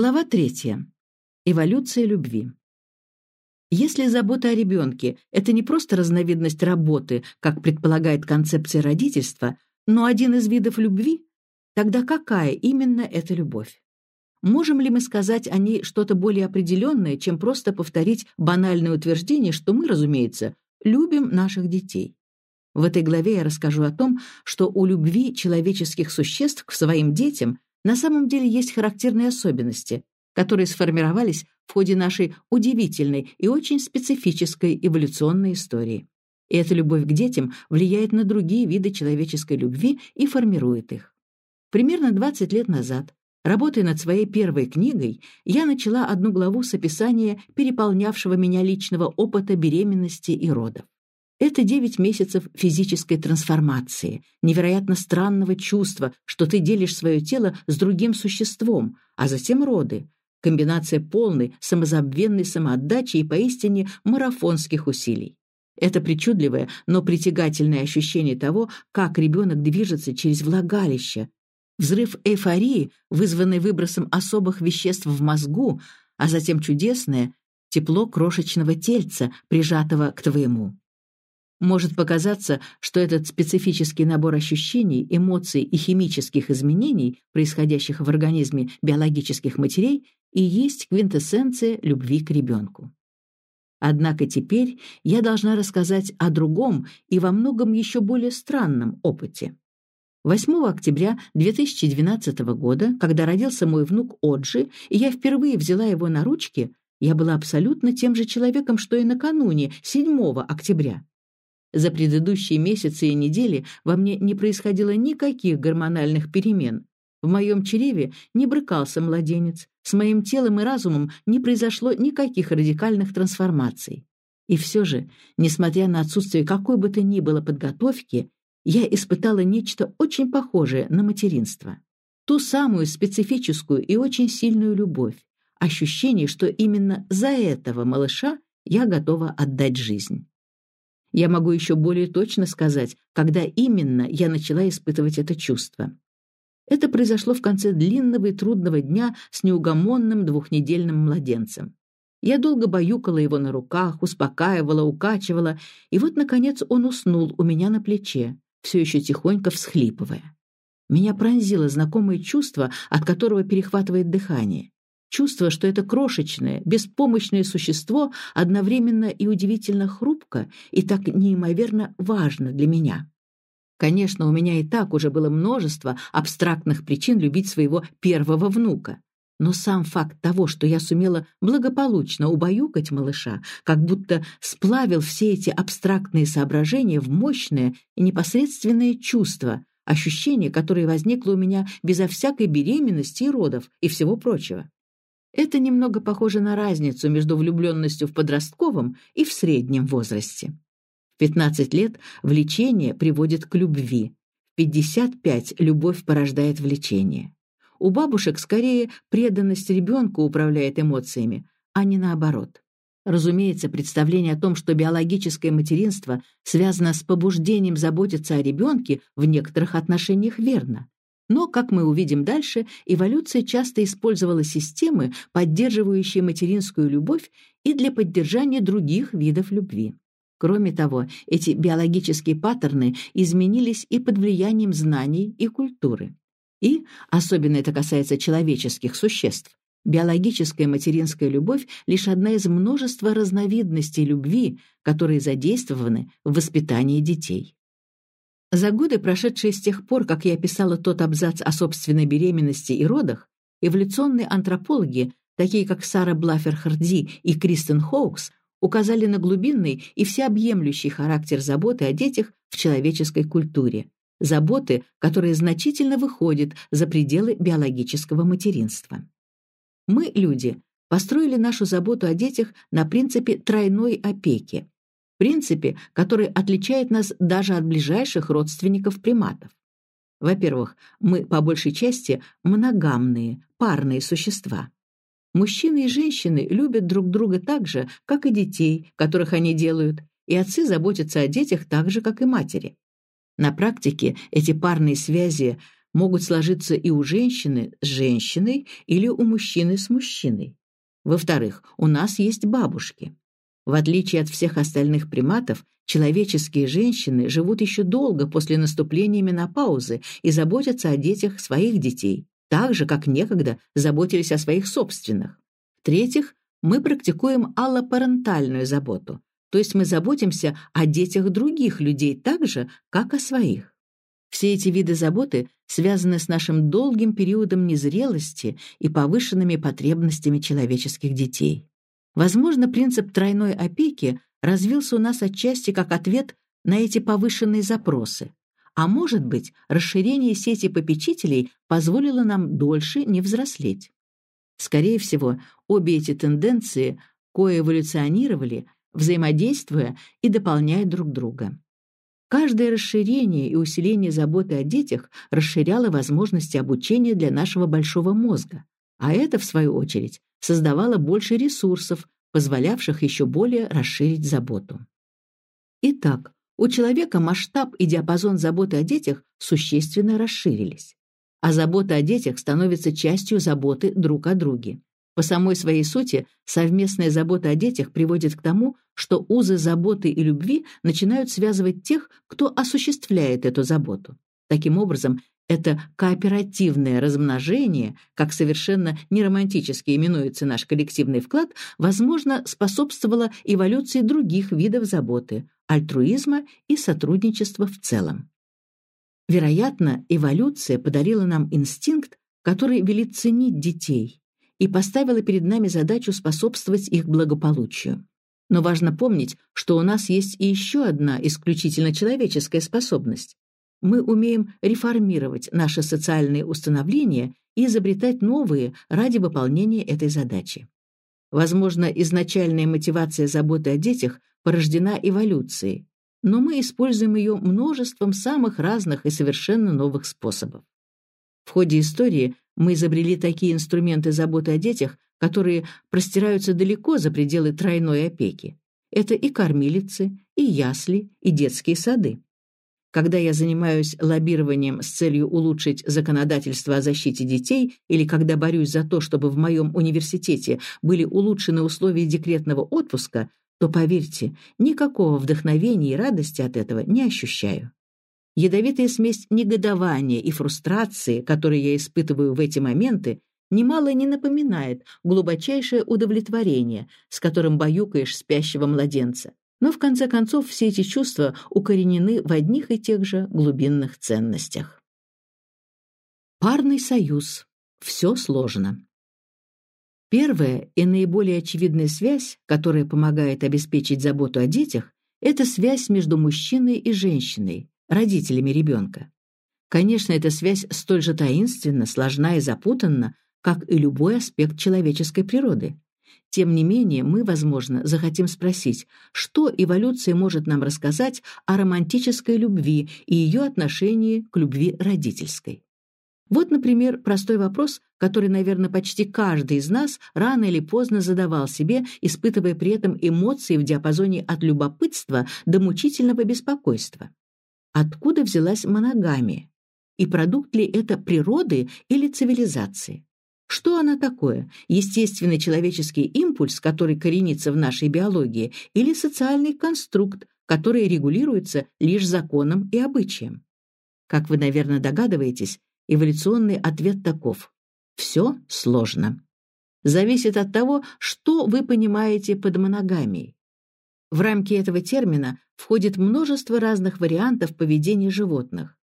Глава третья. Эволюция любви. Если забота о ребенке – это не просто разновидность работы, как предполагает концепция родительства, но один из видов любви, тогда какая именно эта любовь? Можем ли мы сказать о ней что-то более определенное, чем просто повторить банальное утверждение, что мы, разумеется, любим наших детей? В этой главе я расскажу о том, что у любви человеческих существ к своим детям на самом деле есть характерные особенности, которые сформировались в ходе нашей удивительной и очень специфической эволюционной истории. И эта любовь к детям влияет на другие виды человеческой любви и формирует их. Примерно 20 лет назад, работая над своей первой книгой, я начала одну главу с описания переполнявшего меня личного опыта беременности и родов. Это девять месяцев физической трансформации, невероятно странного чувства, что ты делишь свое тело с другим существом, а затем роды. Комбинация полной, самозабвенной самоотдачи и поистине марафонских усилий. Это причудливое, но притягательное ощущение того, как ребенок движется через влагалище. Взрыв эйфории, вызванный выбросом особых веществ в мозгу, а затем чудесное тепло крошечного тельца, прижатого к твоему. Может показаться, что этот специфический набор ощущений, эмоций и химических изменений, происходящих в организме биологических матерей, и есть квинтэссенция любви к ребенку. Однако теперь я должна рассказать о другом и во многом еще более странном опыте. 8 октября 2012 года, когда родился мой внук Оджи, и я впервые взяла его на ручки, я была абсолютно тем же человеком, что и накануне, 7 октября. За предыдущие месяцы и недели во мне не происходило никаких гормональных перемен. В моем чреве не брыкался младенец, с моим телом и разумом не произошло никаких радикальных трансформаций. И все же, несмотря на отсутствие какой бы то ни было подготовки, я испытала нечто очень похожее на материнство. Ту самую специфическую и очень сильную любовь, ощущение, что именно за этого малыша я готова отдать жизнь. Я могу еще более точно сказать, когда именно я начала испытывать это чувство. Это произошло в конце длинного и трудного дня с неугомонным двухнедельным младенцем. Я долго баюкала его на руках, успокаивала, укачивала, и вот, наконец, он уснул у меня на плече, все еще тихонько всхлипывая. Меня пронзило знакомое чувство, от которого перехватывает дыхание. Чувство, что это крошечное, беспомощное существо одновременно и удивительно хрупко и так неимоверно важно для меня. Конечно, у меня и так уже было множество абстрактных причин любить своего первого внука. Но сам факт того, что я сумела благополучно убаюкать малыша, как будто сплавил все эти абстрактные соображения в мощное и непосредственное чувство, ощущение, которое возникло у меня безо всякой беременности и родов и всего прочего. Это немного похоже на разницу между влюбленностью в подростковом и в среднем возрасте. В 15 лет влечение приводит к любви. В 55 любовь порождает влечение. У бабушек скорее преданность ребенку управляет эмоциями, а не наоборот. Разумеется, представление о том, что биологическое материнство связано с побуждением заботиться о ребенке, в некоторых отношениях верно. Но, как мы увидим дальше, эволюция часто использовала системы, поддерживающие материнскую любовь и для поддержания других видов любви. Кроме того, эти биологические паттерны изменились и под влиянием знаний и культуры. И, особенно это касается человеческих существ, биологическая материнская любовь — лишь одна из множества разновидностей любви, которые задействованы в воспитании детей. За годы, прошедшие с тех пор, как я писала тот абзац о собственной беременности и родах, эволюционные антропологи, такие как Сара Блафер-Харди и Кристен Хоукс, указали на глубинный и всеобъемлющий характер заботы о детях в человеческой культуре. Заботы, которые значительно выходят за пределы биологического материнства. Мы, люди, построили нашу заботу о детях на принципе тройной опеки, принципе, который отличает нас даже от ближайших родственников приматов. Во-первых, мы по большей части моногамные, парные существа. Мужчины и женщины любят друг друга так же, как и детей, которых они делают, и отцы заботятся о детях так же, как и матери. На практике эти парные связи могут сложиться и у женщины с женщиной или у мужчины с мужчиной. Во-вторых, у нас есть бабушки. В отличие от всех остальных приматов, человеческие женщины живут еще долго после наступления менопаузы и заботятся о детях своих детей, так же, как некогда заботились о своих собственных. В-третьих, мы практикуем аллопарентальную заботу, то есть мы заботимся о детях других людей так же, как о своих. Все эти виды заботы связаны с нашим долгим периодом незрелости и повышенными потребностями человеческих детей. Возможно, принцип тройной опеки развился у нас отчасти как ответ на эти повышенные запросы, а может быть, расширение сети попечителей позволило нам дольше не взрослеть. Скорее всего, обе эти тенденции коэволюционировали, взаимодействуя и дополняя друг друга. Каждое расширение и усиление заботы о детях расширяло возможности обучения для нашего большого мозга, а это, в свою очередь, создавало больше ресурсов, позволявших еще более расширить заботу. Итак, у человека масштаб и диапазон заботы о детях существенно расширились, а забота о детях становится частью заботы друг о друге. По самой своей сути, совместная забота о детях приводит к тому, что узы заботы и любви начинают связывать тех, кто осуществляет эту заботу. Таким образом, это кооперативное размножение, как совершенно неромантически именуется наш коллективный вклад, возможно, способствовало эволюции других видов заботы, альтруизма и сотрудничества в целом. Вероятно, эволюция подарила нам инстинкт, который велит ценить детей, и поставила перед нами задачу способствовать их благополучию. Но важно помнить, что у нас есть и еще одна исключительно человеческая способность. Мы умеем реформировать наши социальные установления и изобретать новые ради выполнения этой задачи. Возможно, изначальная мотивация заботы о детях порождена эволюцией, но мы используем ее множеством самых разных и совершенно новых способов. В ходе истории мы изобрели такие инструменты заботы о детях, которые простираются далеко за пределы тройной опеки. Это и кормилицы, и ясли, и детские сады. Когда я занимаюсь лоббированием с целью улучшить законодательство о защите детей или когда борюсь за то, чтобы в моем университете были улучшены условия декретного отпуска, то, поверьте, никакого вдохновения и радости от этого не ощущаю. Ядовитая смесь негодования и фрустрации, которые я испытываю в эти моменты, немало не напоминает глубочайшее удовлетворение, с которым баюкаешь спящего младенца. Но в конце концов все эти чувства укоренены в одних и тех же глубинных ценностях. Парный союз. Все сложно. Первая и наиболее очевидная связь, которая помогает обеспечить заботу о детях, это связь между мужчиной и женщиной, родителями ребенка. Конечно, эта связь столь же таинственна, сложна и запутанна, как и любой аспект человеческой природы. Тем не менее, мы, возможно, захотим спросить, что эволюция может нам рассказать о романтической любви и ее отношении к любви родительской. Вот, например, простой вопрос, который, наверное, почти каждый из нас рано или поздно задавал себе, испытывая при этом эмоции в диапазоне от любопытства до мучительного беспокойства. Откуда взялась моногамия? И продукт ли это природы или цивилизации? Что она такое? Естественный человеческий импульс, который коренится в нашей биологии, или социальный конструкт, который регулируется лишь законом и обычаем? Как вы, наверное, догадываетесь, эволюционный ответ таков. Все сложно. Зависит от того, что вы понимаете под моногамией. В рамки этого термина входит множество разных вариантов поведения животных.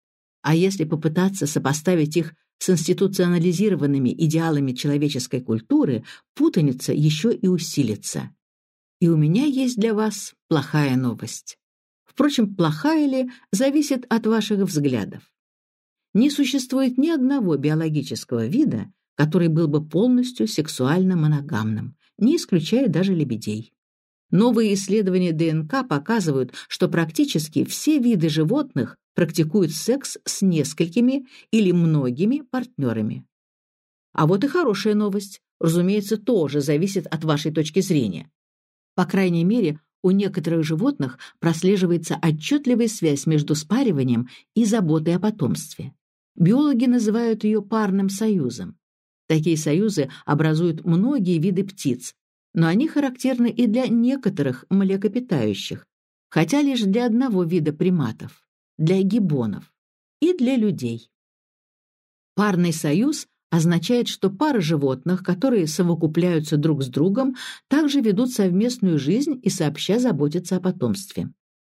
А если попытаться сопоставить их с институционализированными идеалами человеческой культуры, путаница еще и усилится. И у меня есть для вас плохая новость. Впрочем, плохая ли, зависит от ваших взглядов. Не существует ни одного биологического вида, который был бы полностью сексуально моногамным, не исключая даже лебедей. Новые исследования ДНК показывают, что практически все виды животных практикуют секс с несколькими или многими партнерами. А вот и хорошая новость, разумеется, тоже зависит от вашей точки зрения. По крайней мере, у некоторых животных прослеживается отчетливая связь между спариванием и заботой о потомстве. Биологи называют ее парным союзом. Такие союзы образуют многие виды птиц, но они характерны и для некоторых млекопитающих, хотя лишь для одного вида приматов – для гибонов, и для людей. Парный союз означает, что пара животных, которые совокупляются друг с другом, также ведут совместную жизнь и сообща заботятся о потомстве.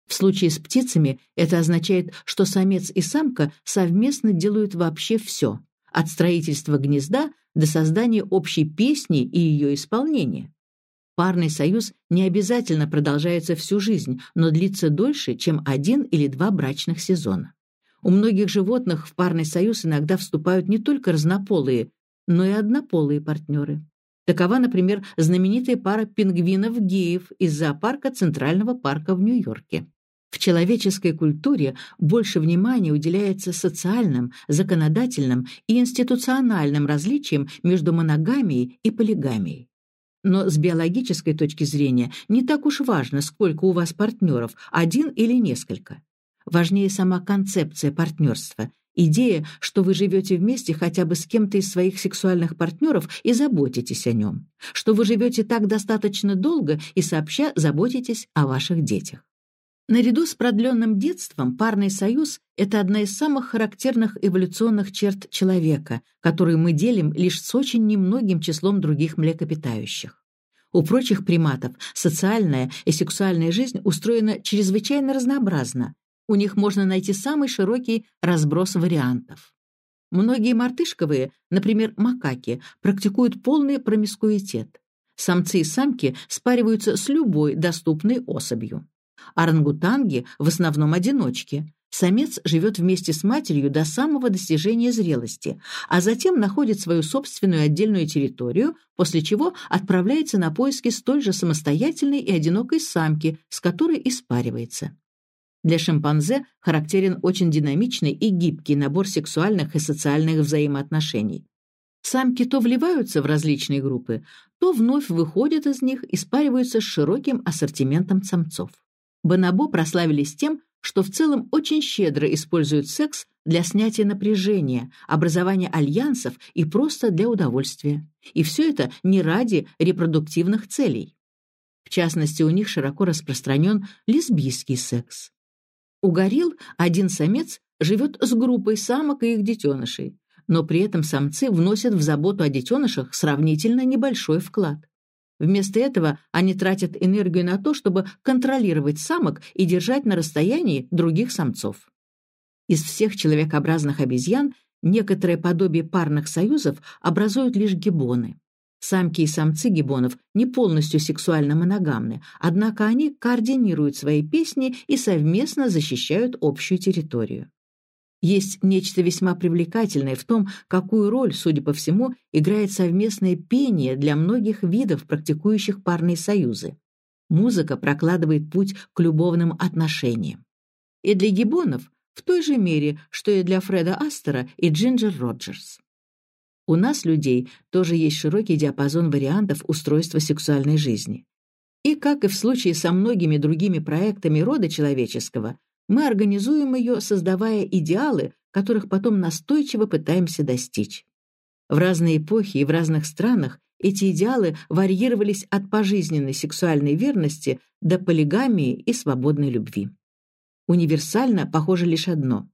В случае с птицами это означает, что самец и самка совместно делают вообще все, от строительства гнезда до создания общей песни и ее исполнения. Парный союз не обязательно продолжается всю жизнь, но длится дольше, чем один или два брачных сезона. У многих животных в парный союз иногда вступают не только разнополые, но и однополые партнеры. Такова, например, знаменитая пара пингвинов-геев из зоопарка Центрального парка в Нью-Йорке. В человеческой культуре больше внимания уделяется социальным, законодательным и институциональным различиям между моногамией и полигамией. Но с биологической точки зрения не так уж важно, сколько у вас партнеров, один или несколько. Важнее сама концепция партнерства, идея, что вы живете вместе хотя бы с кем-то из своих сексуальных партнеров и заботитесь о нем, что вы живете так достаточно долго и сообща заботитесь о ваших детях. Наряду с продленным детством парный союз – это одна из самых характерных эволюционных черт человека, которую мы делим лишь с очень немногим числом других млекопитающих. У прочих приматов социальная и сексуальная жизнь устроена чрезвычайно разнообразно. У них можно найти самый широкий разброс вариантов. Многие мартышковые, например, макаки, практикуют полный промискуитет. Самцы и самки спариваются с любой доступной особью. Орангутанги в основном одиночки. Самец живет вместе с матерью до самого достижения зрелости, а затем находит свою собственную отдельную территорию, после чего отправляется на поиски столь же самостоятельной и одинокой самки, с которой и спаривается. Для шимпанзе характерен очень динамичный и гибкий набор сексуальных и социальных взаимоотношений. Самки то вливаются в различные группы, то вновь выходят из них и спариваются с широким ассортиментом самцов. Бонобо прославились тем, что в целом очень щедро используют секс для снятия напряжения, образования альянсов и просто для удовольствия. И все это не ради репродуктивных целей. В частности, у них широко распространен лесбийский секс. У горилл один самец живет с группой самок и их детенышей, но при этом самцы вносят в заботу о детенышах сравнительно небольшой вклад. Вместо этого они тратят энергию на то, чтобы контролировать самок и держать на расстоянии других самцов. Из всех человекообразных обезьян некоторое подобие парных союзов образуют лишь гибоны. Самки и самцы гибонов не полностью сексуально моногамны, однако они координируют свои песни и совместно защищают общую территорию. Есть нечто весьма привлекательное в том, какую роль, судя по всему, играет совместное пение для многих видов, практикующих парные союзы. Музыка прокладывает путь к любовным отношениям. И для гибонов в той же мере, что и для Фреда Астера и Джинджер Роджерс. У нас, людей, тоже есть широкий диапазон вариантов устройства сексуальной жизни. И, как и в случае со многими другими проектами рода человеческого, мы организуем ее, создавая идеалы, которых потом настойчиво пытаемся достичь. В разные эпохи и в разных странах эти идеалы варьировались от пожизненной сексуальной верности до полигамии и свободной любви. Универсально похоже лишь одно.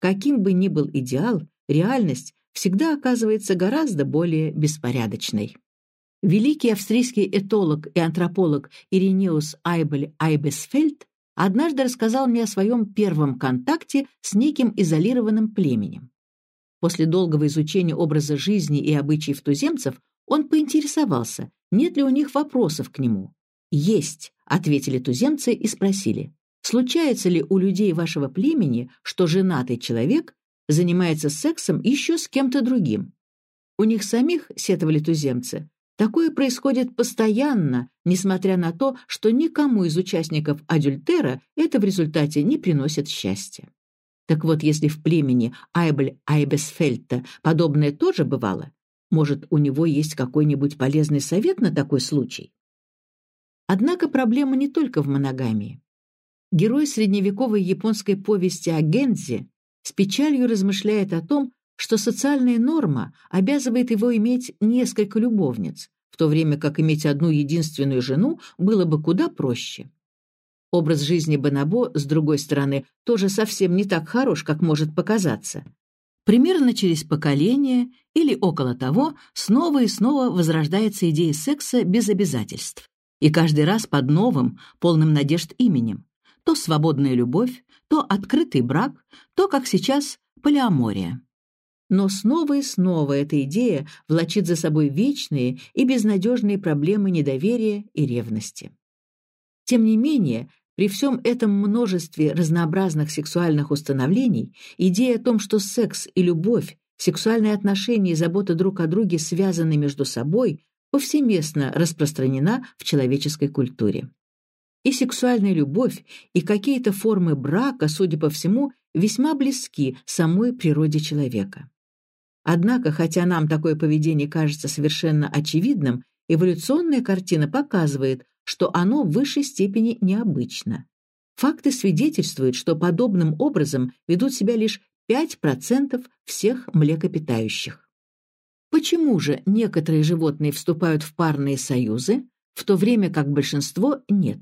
Каким бы ни был идеал, реальность всегда оказывается гораздо более беспорядочной. Великий австрийский этолог и антрополог Иринеус Айбель Айбесфельд однажды рассказал мне о своем первом контакте с неким изолированным племенем. После долгого изучения образа жизни и обычаев туземцев он поинтересовался, нет ли у них вопросов к нему. «Есть», — ответили туземцы и спросили, «случается ли у людей вашего племени, что женатый человек занимается сексом еще с кем-то другим?» У них самих, сетовали туземцы, Такое происходит постоянно, несмотря на то, что никому из участников адюльтера это в результате не приносит счастья. Так вот, если в племени Айбль Айбесфельта подобное тоже бывало, может, у него есть какой-нибудь полезный совет на такой случай? Однако проблема не только в моногамии. Герой средневековой японской повести о Гензе с печалью размышляет о том, что социальная норма обязывает его иметь несколько любовниц, в то время как иметь одну единственную жену было бы куда проще. Образ жизни Бонабо, с другой стороны, тоже совсем не так хорош, как может показаться. Примерно через поколение или около того снова и снова возрождается идея секса без обязательств. И каждый раз под новым, полным надежд именем. То свободная любовь, то открытый брак, то, как сейчас, полиамория. Но снова и снова эта идея влачит за собой вечные и безнадежные проблемы недоверия и ревности. Тем не менее, при всем этом множестве разнообразных сексуальных установлений, идея о том, что секс и любовь, сексуальные отношения и забота друг о друге связаны между собой, повсеместно распространена в человеческой культуре. И сексуальная любовь, и какие-то формы брака, судя по всему, весьма близки самой природе человека. Однако, хотя нам такое поведение кажется совершенно очевидным, эволюционная картина показывает, что оно в высшей степени необычно. Факты свидетельствуют, что подобным образом ведут себя лишь 5% всех млекопитающих. Почему же некоторые животные вступают в парные союзы, в то время как большинство нет?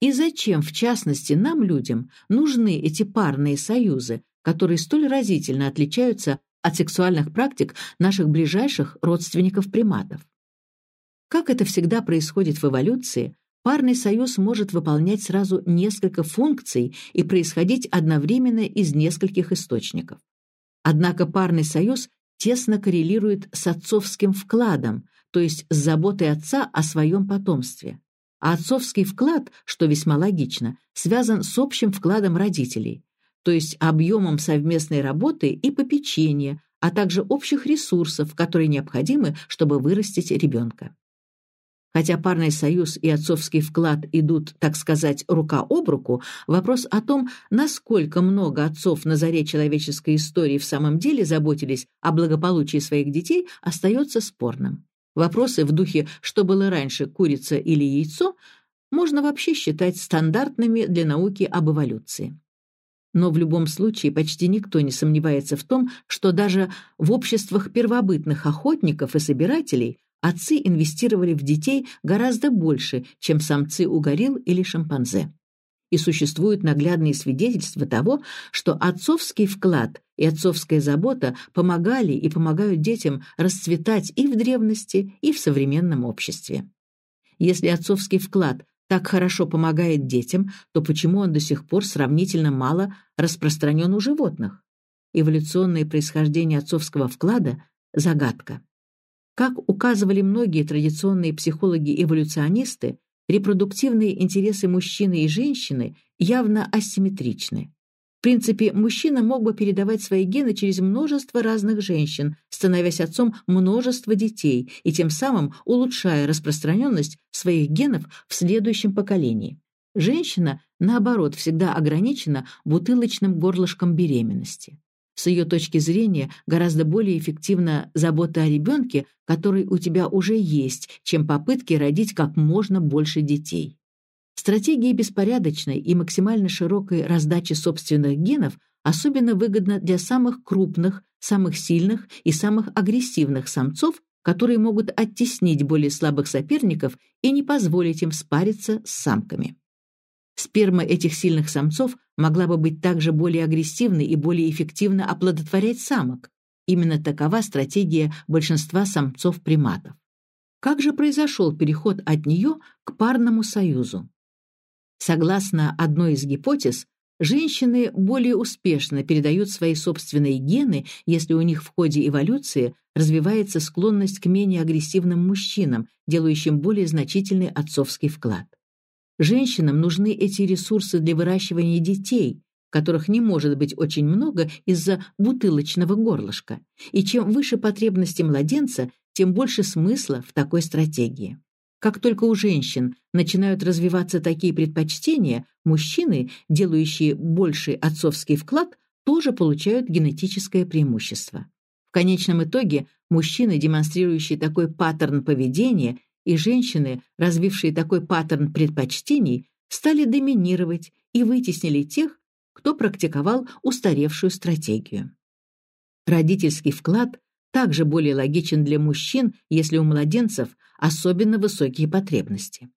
И зачем, в частности, нам, людям, нужны эти парные союзы, которые столь разительно отличаются от сексуальных практик наших ближайших родственников-приматов? Как это всегда происходит в эволюции, парный союз может выполнять сразу несколько функций и происходить одновременно из нескольких источников. Однако парный союз тесно коррелирует с отцовским вкладом, то есть с заботой отца о своем потомстве. А отцовский вклад, что весьма логично, связан с общим вкладом родителей, то есть объемом совместной работы и попечения, а также общих ресурсов, которые необходимы, чтобы вырастить ребенка. Хотя парный союз и отцовский вклад идут, так сказать, рука об руку, вопрос о том, насколько много отцов на заре человеческой истории в самом деле заботились о благополучии своих детей, остается спорным. Вопросы в духе «что было раньше, курица или яйцо?» можно вообще считать стандартными для науки об эволюции. Но в любом случае почти никто не сомневается в том, что даже в обществах первобытных охотников и собирателей отцы инвестировали в детей гораздо больше, чем самцы у горилл или шимпанзе. И существуют наглядные свидетельства того, что отцовский вклад и отцовская забота помогали и помогают детям расцветать и в древности, и в современном обществе. Если отцовский вклад так хорошо помогает детям, то почему он до сих пор сравнительно мало распространен у животных? Эволюционное происхождение отцовского вклада – загадка. Как указывали многие традиционные психологи-эволюционисты, репродуктивные интересы мужчины и женщины явно асимметричны. Принципе, мужчина мог бы передавать свои гены через множество разных женщин, становясь отцом множества детей и тем самым улучшая распространенность своих генов в следующем поколении. Женщина, наоборот, всегда ограничена бутылочным горлышком беременности. С ее точки зрения гораздо более эффективна забота о ребенке, который у тебя уже есть, чем попытки родить как можно больше детей. Стратегия беспорядочной и максимально широкой раздачи собственных генов особенно выгодна для самых крупных, самых сильных и самых агрессивных самцов, которые могут оттеснить более слабых соперников и не позволить им спариться с самками. Сперма этих сильных самцов могла бы быть также более агрессивной и более эффективно оплодотворять самок. Именно такова стратегия большинства самцов-приматов. Как же произошел переход от нее к парному союзу? Согласно одной из гипотез, женщины более успешно передают свои собственные гены, если у них в ходе эволюции развивается склонность к менее агрессивным мужчинам, делающим более значительный отцовский вклад. Женщинам нужны эти ресурсы для выращивания детей, которых не может быть очень много из-за бутылочного горлышка. И чем выше потребности младенца, тем больше смысла в такой стратегии. Как только у женщин начинают развиваться такие предпочтения, мужчины, делающие больший отцовский вклад, тоже получают генетическое преимущество. В конечном итоге мужчины, демонстрирующие такой паттерн поведения, и женщины, развившие такой паттерн предпочтений, стали доминировать и вытеснили тех, кто практиковал устаревшую стратегию. Родительский вклад также более логичен для мужчин, если у младенцев особенно высокие потребности.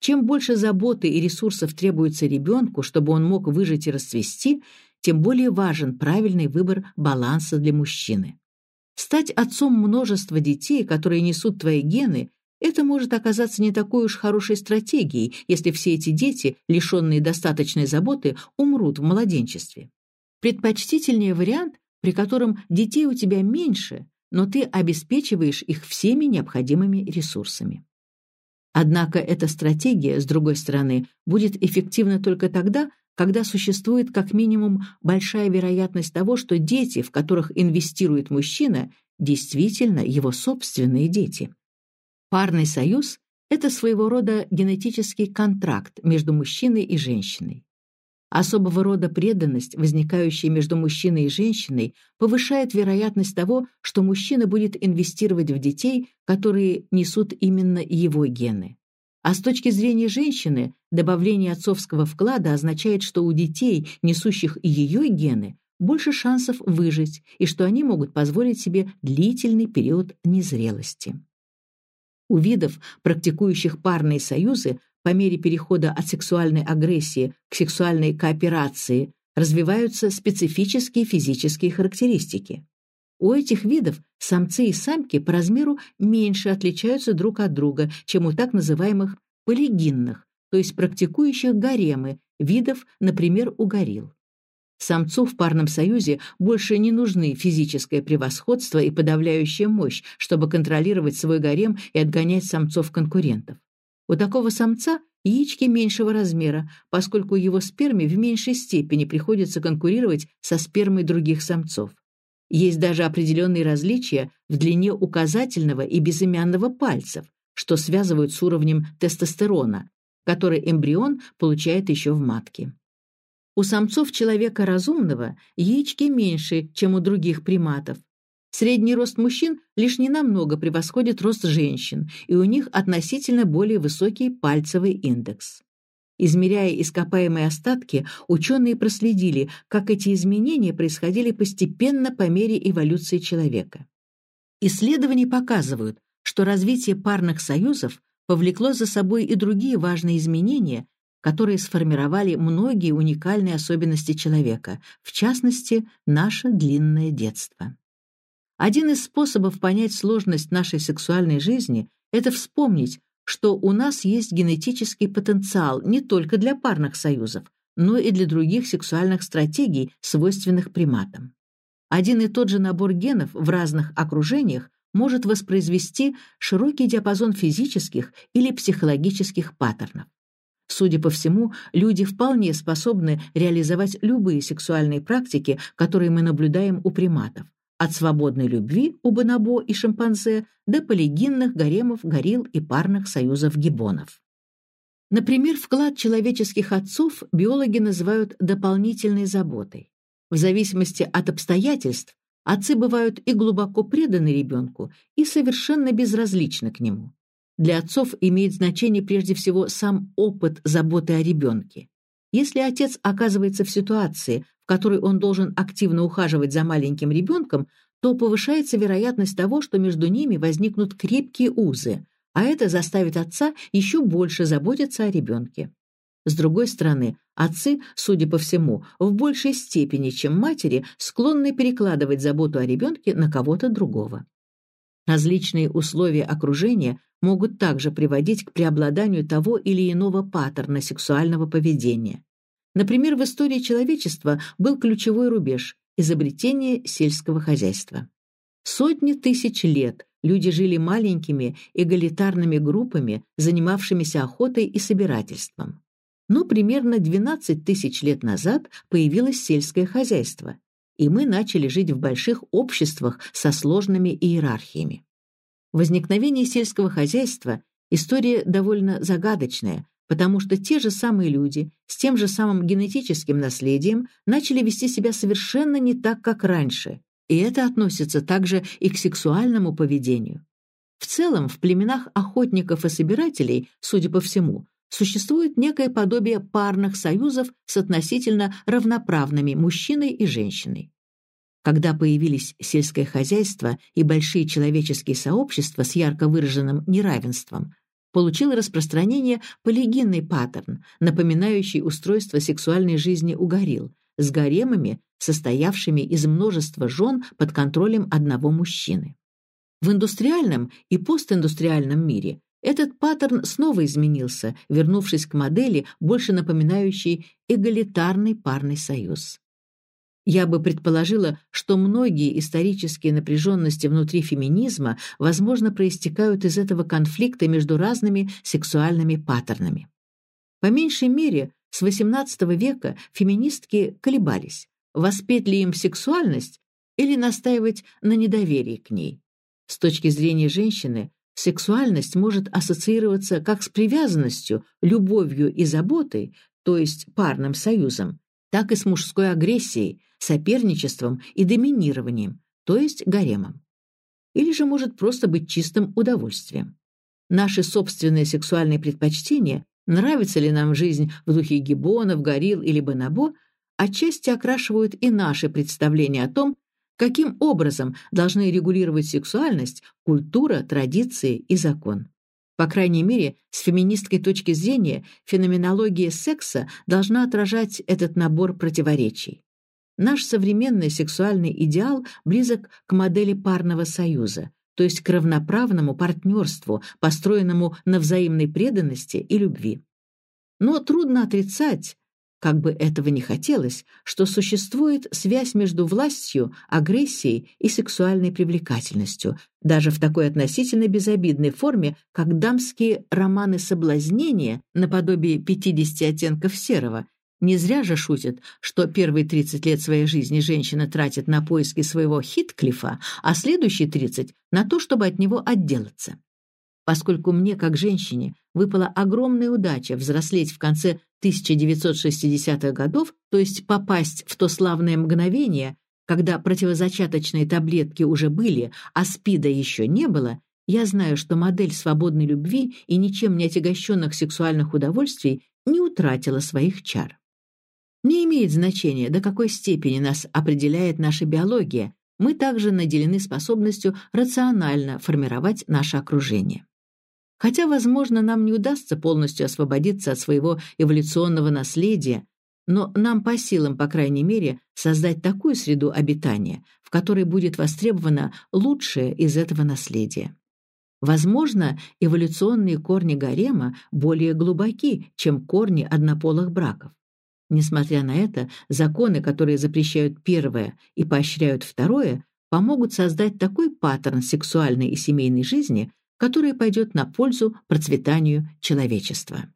Чем больше заботы и ресурсов требуется ребенку, чтобы он мог выжить и расцвести, тем более важен правильный выбор баланса для мужчины. Стать отцом множества детей, которые несут твои гены, это может оказаться не такой уж хорошей стратегией, если все эти дети, лишенные достаточной заботы, умрут в младенчестве. Предпочтительнее вариант, при котором детей у тебя меньше, но ты обеспечиваешь их всеми необходимыми ресурсами. Однако эта стратегия, с другой стороны, будет эффективна только тогда, когда существует как минимум большая вероятность того, что дети, в которых инвестирует мужчина, действительно его собственные дети. Парный союз – это своего рода генетический контракт между мужчиной и женщиной. Особого рода преданность, возникающая между мужчиной и женщиной, повышает вероятность того, что мужчина будет инвестировать в детей, которые несут именно его гены. А с точки зрения женщины, добавление отцовского вклада означает, что у детей, несущих ее гены, больше шансов выжить и что они могут позволить себе длительный период незрелости. У видов, практикующих парные союзы, по мере перехода от сексуальной агрессии к сексуальной кооперации развиваются специфические физические характеристики. У этих видов самцы и самки по размеру меньше отличаются друг от друга, чем у так называемых полигинных, то есть практикующих гаремы, видов, например, у горилл. Самцу в парном союзе больше не нужны физическое превосходство и подавляющая мощь, чтобы контролировать свой гарем и отгонять самцов-конкурентов. У такого самца яички меньшего размера, поскольку его сперме в меньшей степени приходится конкурировать со спермой других самцов. Есть даже определенные различия в длине указательного и безымянного пальцев, что связывают с уровнем тестостерона, который эмбрион получает еще в матке. У самцов человека разумного яички меньше, чем у других приматов. Средний рост мужчин лишь ненамного превосходит рост женщин, и у них относительно более высокий пальцевый индекс. Измеряя ископаемые остатки, ученые проследили, как эти изменения происходили постепенно по мере эволюции человека. Исследования показывают, что развитие парных союзов повлекло за собой и другие важные изменения, которые сформировали многие уникальные особенности человека, в частности, наше длинное детство. Один из способов понять сложность нашей сексуальной жизни – это вспомнить, что у нас есть генетический потенциал не только для парных союзов, но и для других сексуальных стратегий, свойственных приматам. Один и тот же набор генов в разных окружениях может воспроизвести широкий диапазон физических или психологических паттернов. Судя по всему, люди вполне способны реализовать любые сексуальные практики, которые мы наблюдаем у приматов от свободной любви у бонобо и шимпанзе до полигинных гаремов, горилл и парных союзов гиббонов. Например, вклад человеческих отцов биологи называют дополнительной заботой. В зависимости от обстоятельств отцы бывают и глубоко преданы ребенку, и совершенно безразличны к нему. Для отцов имеет значение прежде всего сам опыт заботы о ребенке. Если отец оказывается в ситуации, в которой он должен активно ухаживать за маленьким ребенком, то повышается вероятность того, что между ними возникнут крепкие узы, а это заставит отца еще больше заботиться о ребенке. С другой стороны, отцы, судя по всему, в большей степени, чем матери, склонны перекладывать заботу о ребенке на кого-то другого. Различные условия окружения могут также приводить к преобладанию того или иного паттерна сексуального поведения. Например, в истории человечества был ключевой рубеж – изобретение сельского хозяйства. Сотни тысяч лет люди жили маленькими эгалитарными группами, занимавшимися охотой и собирательством. Но примерно 12 тысяч лет назад появилось сельское хозяйство, и мы начали жить в больших обществах со сложными иерархиями. Возникновение сельского хозяйства – история довольно загадочная, потому что те же самые люди с тем же самым генетическим наследием начали вести себя совершенно не так, как раньше, и это относится также и к сексуальному поведению. В целом, в племенах охотников и собирателей, судя по всему, существует некое подобие парных союзов с относительно равноправными мужчиной и женщиной. Когда появились сельское хозяйство и большие человеческие сообщества с ярко выраженным неравенством, получил распространение полигинный паттерн, напоминающий устройство сексуальной жизни у горилл, с гаремами, состоявшими из множества жен под контролем одного мужчины. В индустриальном и постиндустриальном мире этот паттерн снова изменился, вернувшись к модели, больше напоминающей эгалитарный парный союз. Я бы предположила, что многие исторические напряженности внутри феминизма, возможно, проистекают из этого конфликта между разными сексуальными паттернами. По меньшей мере, с XVIII века феминистки колебались, воспеть ли им сексуальность или настаивать на недоверии к ней. С точки зрения женщины, сексуальность может ассоциироваться как с привязанностью, любовью и заботой, то есть парным союзом, так и с мужской агрессией, соперничеством и доминированием, то есть гаремом. Или же может просто быть чистым удовольствием. Наши собственные сексуальные предпочтения, нравится ли нам жизнь в духе гиббонов, горилл или бонобо, отчасти окрашивают и наши представления о том, каким образом должны регулировать сексуальность, культура, традиции и закон. По крайней мере, с феминистской точки зрения, феноменология секса должна отражать этот набор противоречий. Наш современный сексуальный идеал близок к модели парного союза, то есть к равноправному партнерству, построенному на взаимной преданности и любви. Но трудно отрицать, как бы этого ни хотелось, что существует связь между властью, агрессией и сексуальной привлекательностью, даже в такой относительно безобидной форме, как дамские романы соблазнения наподобие «50 оттенков серого», не зря же шутят, что первые 30 лет своей жизни женщина тратит на поиски своего Хитклифа, а следующие 30 — на то, чтобы от него отделаться. Поскольку мне, как женщине, выпала огромная удача взрослеть в конце 1960-х годов, то есть попасть в то славное мгновение, когда противозачаточные таблетки уже были, а СПИДа еще не было, я знаю, что модель свободной любви и ничем не отягощенных сексуальных удовольствий не утратила своих чар. Не имеет значения, до какой степени нас определяет наша биология, мы также наделены способностью рационально формировать наше окружение. Хотя, возможно, нам не удастся полностью освободиться от своего эволюционного наследия, но нам по силам, по крайней мере, создать такую среду обитания, в которой будет востребовано лучшее из этого наследия. Возможно, эволюционные корни гарема более глубоки, чем корни однополых браков. Несмотря на это, законы, которые запрещают первое и поощряют второе, помогут создать такой паттерн сексуальной и семейной жизни, который пойдет на пользу процветанию человечества.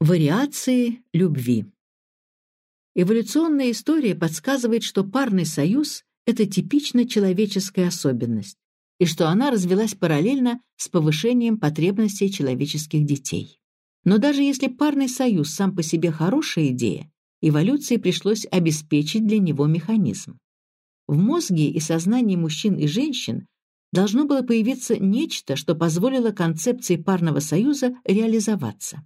Вариации любви Эволюционная история подсказывает, что парный союз — это типично человеческая особенность, и что она развилась параллельно с повышением потребностей человеческих детей. Но даже если парный союз сам по себе хорошая идея, эволюции пришлось обеспечить для него механизм. В мозге и сознании мужчин и женщин должно было появиться нечто, что позволило концепции парного союза реализоваться.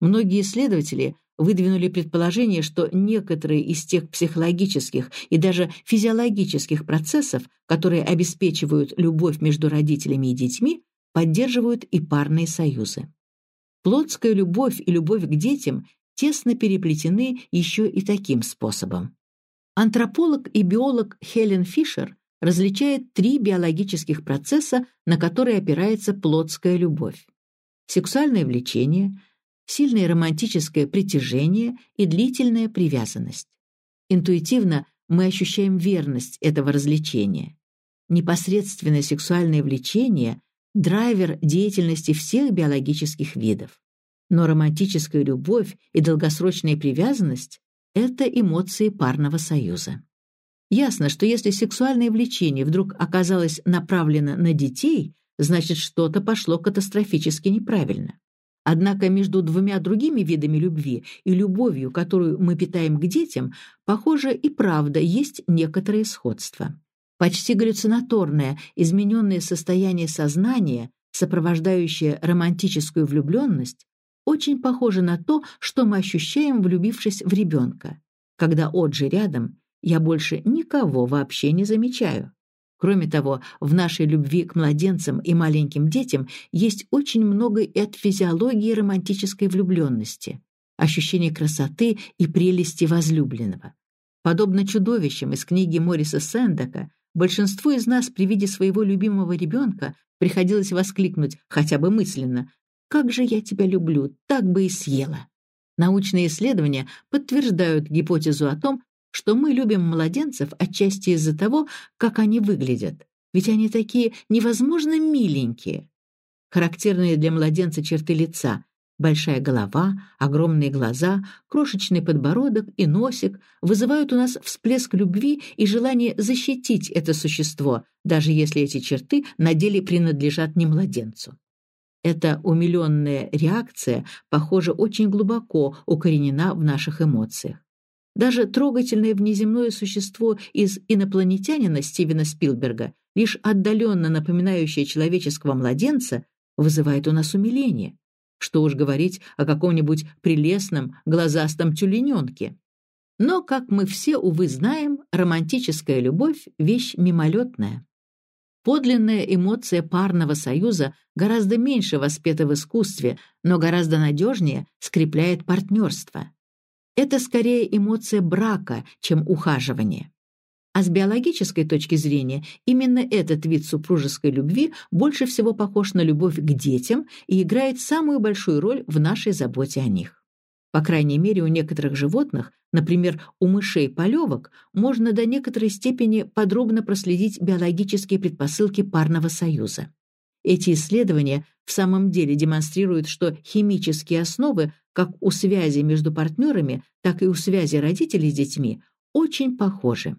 Многие исследователи выдвинули предположение, что некоторые из тех психологических и даже физиологических процессов, которые обеспечивают любовь между родителями и детьми, поддерживают и парные союзы. Плотская любовь и любовь к детям тесно переплетены еще и таким способом. Антрополог и биолог Хелен Фишер различает три биологических процесса, на которые опирается плотская любовь. Сексуальное влечение, сильное романтическое притяжение и длительная привязанность. Интуитивно мы ощущаем верность этого развлечения. Непосредственное сексуальное влечение драйвер деятельности всех биологических видов. Но романтическая любовь и долгосрочная привязанность — это эмоции парного союза. Ясно, что если сексуальное влечение вдруг оказалось направлено на детей, значит, что-то пошло катастрофически неправильно. Однако между двумя другими видами любви и любовью, которую мы питаем к детям, похоже и правда есть некоторое сходство. Почти галлюцинаторное, измененное состояние сознания, сопровождающее романтическую влюбленность, очень похоже на то, что мы ощущаем, влюбившись в ребенка. Когда Оджи рядом, я больше никого вообще не замечаю. Кроме того, в нашей любви к младенцам и маленьким детям есть очень много и от физиологии романтической влюбленности, ощущения красоты и прелести возлюбленного. Подобно чудовищам из книги Мориса Сэндека, большинству из нас при виде своего любимого ребенка приходилось воскликнуть, хотя бы мысленно, «Как же я тебя люблю, так бы и съела!» Научные исследования подтверждают гипотезу о том, что мы любим младенцев отчасти из-за того, как они выглядят, ведь они такие невозможно миленькие. Характерные для младенца черты лица – большая голова, огромные глаза, крошечный подбородок и носик – вызывают у нас всплеск любви и желание защитить это существо, даже если эти черты на деле принадлежат не младенцу. Эта умиленная реакция, похоже, очень глубоко укоренена в наших эмоциях. Даже трогательное внеземное существо из «Инопланетянина» Стивена Спилберга, лишь отдаленно напоминающее человеческого младенца, вызывает у нас умиление. Что уж говорить о каком-нибудь прелестном глазастом тюлененке. Но, как мы все, увы, знаем, романтическая любовь — вещь мимолетная. Подлинная эмоция парного союза гораздо меньше воспета в искусстве, но гораздо надежнее скрепляет партнерство. Это скорее эмоция брака, чем ухаживание. А с биологической точки зрения именно этот вид супружеской любви больше всего похож на любовь к детям и играет самую большую роль в нашей заботе о них. По крайней мере, у некоторых животных, например, у мышей-полевок, можно до некоторой степени подробно проследить биологические предпосылки парного союза. Эти исследования в самом деле демонстрируют, что химические основы как у связи между партнерами, так и у связи родителей с детьми очень похожи.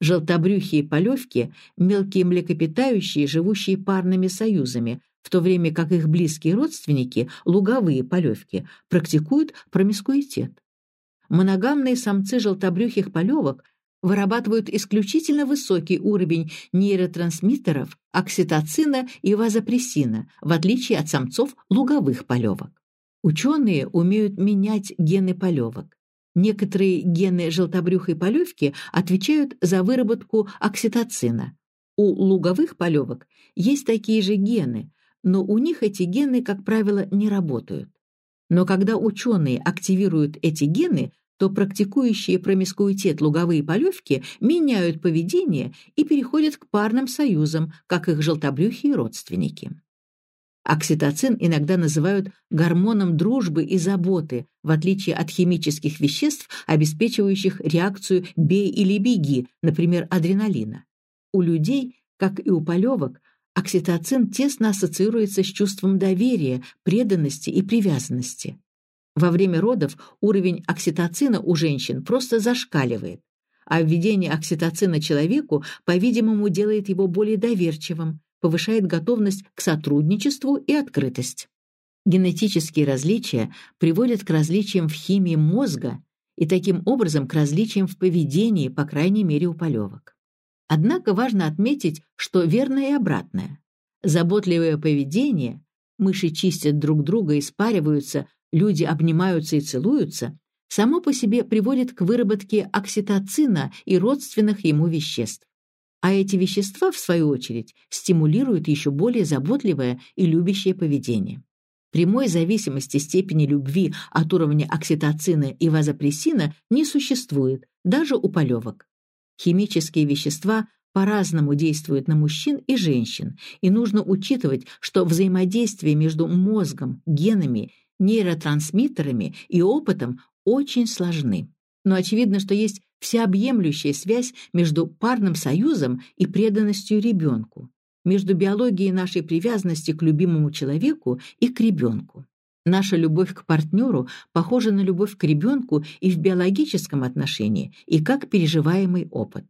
Желтобрюхие полевки – мелкие млекопитающие, живущие парными союзами, в то время как их близкие родственники, луговые полевки, практикуют промискуитет. Моногамные самцы желтобрюхих полевок вырабатывают исключительно высокий уровень нейротрансмиттеров окситоцина и вазопрессина, в отличие от самцов луговых полевок. Ученые умеют менять гены полевок. Некоторые гены желтобрюхой полевки отвечают за выработку окситоцина. У луговых полевок есть такие же гены, но у них эти гены, как правило, не работают. Но когда ученые активируют эти гены, то практикующие промискуитет луговые полевки меняют поведение и переходят к парным союзам, как их желтобрюхие родственники. Окситоцин иногда называют гормоном дружбы и заботы, в отличие от химических веществ, обеспечивающих реакцию «бей или беги», например, адреналина. У людей, как и у полевок, окситоцин тесно ассоциируется с чувством доверия, преданности и привязанности. Во время родов уровень окситоцина у женщин просто зашкаливает, а введение окситоцина человеку, по-видимому, делает его более доверчивым, повышает готовность к сотрудничеству и открытость. Генетические различия приводят к различиям в химии мозга и таким образом к различиям в поведении, по крайней мере, у полевок. Однако важно отметить, что верно и обратное. Заботливое поведение, мыши чистят друг друга и спариваются, люди обнимаются и целуются, само по себе приводит к выработке окситоцина и родственных ему веществ. А эти вещества, в свою очередь, стимулируют еще более заботливое и любящее поведение. Прямой зависимости степени любви от уровня окситоцина и вазопрессина не существует, даже у полевок. Химические вещества по-разному действуют на мужчин и женщин, и нужно учитывать, что взаимодействие между мозгом, генами нейротрансмиттерами и опытом очень сложны. Но очевидно, что есть всеобъемлющая связь между парным союзом и преданностью ребенку, между биологией нашей привязанности к любимому человеку и к ребенку. Наша любовь к партнеру похожа на любовь к ребенку и в биологическом отношении, и как переживаемый опыт.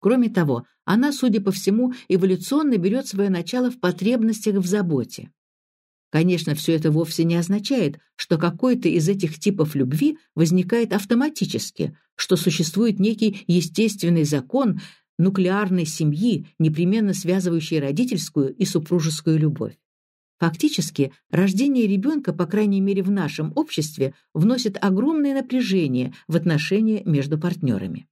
Кроме того, она, судя по всему, эволюционно берет свое начало в потребностях в заботе. Конечно, все это вовсе не означает, что какой-то из этих типов любви возникает автоматически, что существует некий естественный закон нуклеарной семьи, непременно связывающий родительскую и супружескую любовь. Фактически, рождение ребенка, по крайней мере в нашем обществе, вносит огромное напряжение в отношения между партнерами.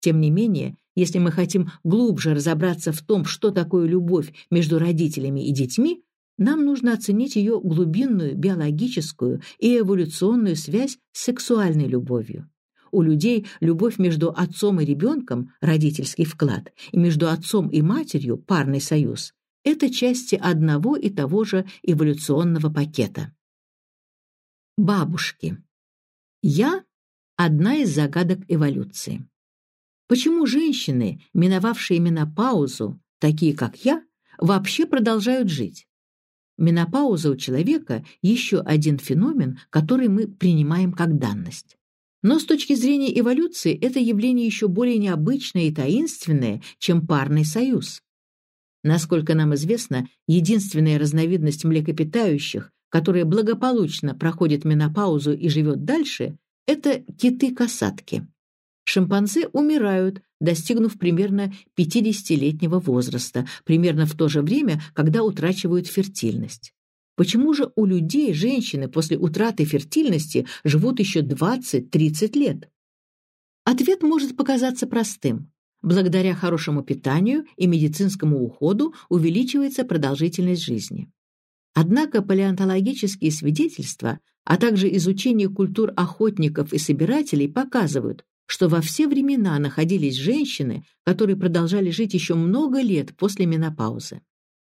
Тем не менее, если мы хотим глубже разобраться в том, что такое любовь между родителями и детьми, нам нужно оценить ее глубинную биологическую и эволюционную связь с сексуальной любовью. У людей любовь между отцом и ребенком – родительский вклад, и между отцом и матерью – парный союз – это части одного и того же эволюционного пакета. Бабушки. Я – одна из загадок эволюции. Почему женщины, миновавшие менопаузу, такие как я, вообще продолжают жить? Менопауза у человека – еще один феномен, который мы принимаем как данность. Но с точки зрения эволюции это явление еще более необычное и таинственное, чем парный союз. Насколько нам известно, единственная разновидность млекопитающих, которая благополучно проходит менопаузу и живет дальше, это киты-касатки. Шимпанзе умирают, достигнув примерно 50-летнего возраста, примерно в то же время, когда утрачивают фертильность. Почему же у людей женщины после утраты фертильности живут еще 20-30 лет? Ответ может показаться простым. Благодаря хорошему питанию и медицинскому уходу увеличивается продолжительность жизни. Однако палеонтологические свидетельства, а также изучение культур охотников и собирателей показывают, что во все времена находились женщины, которые продолжали жить еще много лет после менопаузы.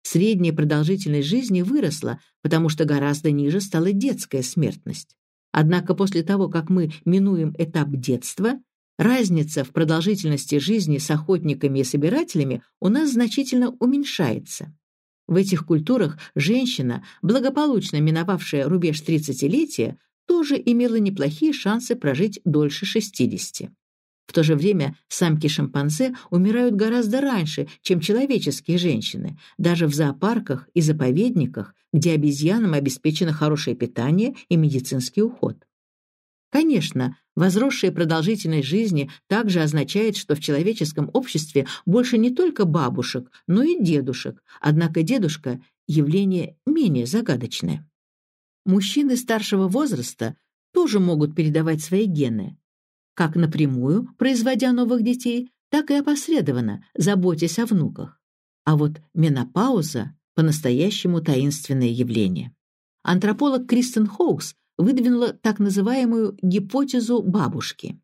Средняя продолжительность жизни выросла, потому что гораздо ниже стала детская смертность. Однако после того, как мы минуем этап детства, разница в продолжительности жизни с охотниками и собирателями у нас значительно уменьшается. В этих культурах женщина, благополучно миновавшая рубеж тридцатилетия, тоже имела неплохие шансы прожить дольше 60. В то же время самки шимпанзе умирают гораздо раньше, чем человеческие женщины, даже в зоопарках и заповедниках, где обезьянам обеспечено хорошее питание и медицинский уход. Конечно, возросшая продолжительность жизни также означает, что в человеческом обществе больше не только бабушек, но и дедушек, однако дедушка – явление менее загадочное. Мужчины старшего возраста тоже могут передавать свои гены, как напрямую, производя новых детей, так и опосредованно, заботясь о внуках. А вот менопауза – по-настоящему таинственное явление. Антрополог Кристен Хоукс выдвинула так называемую гипотезу бабушки.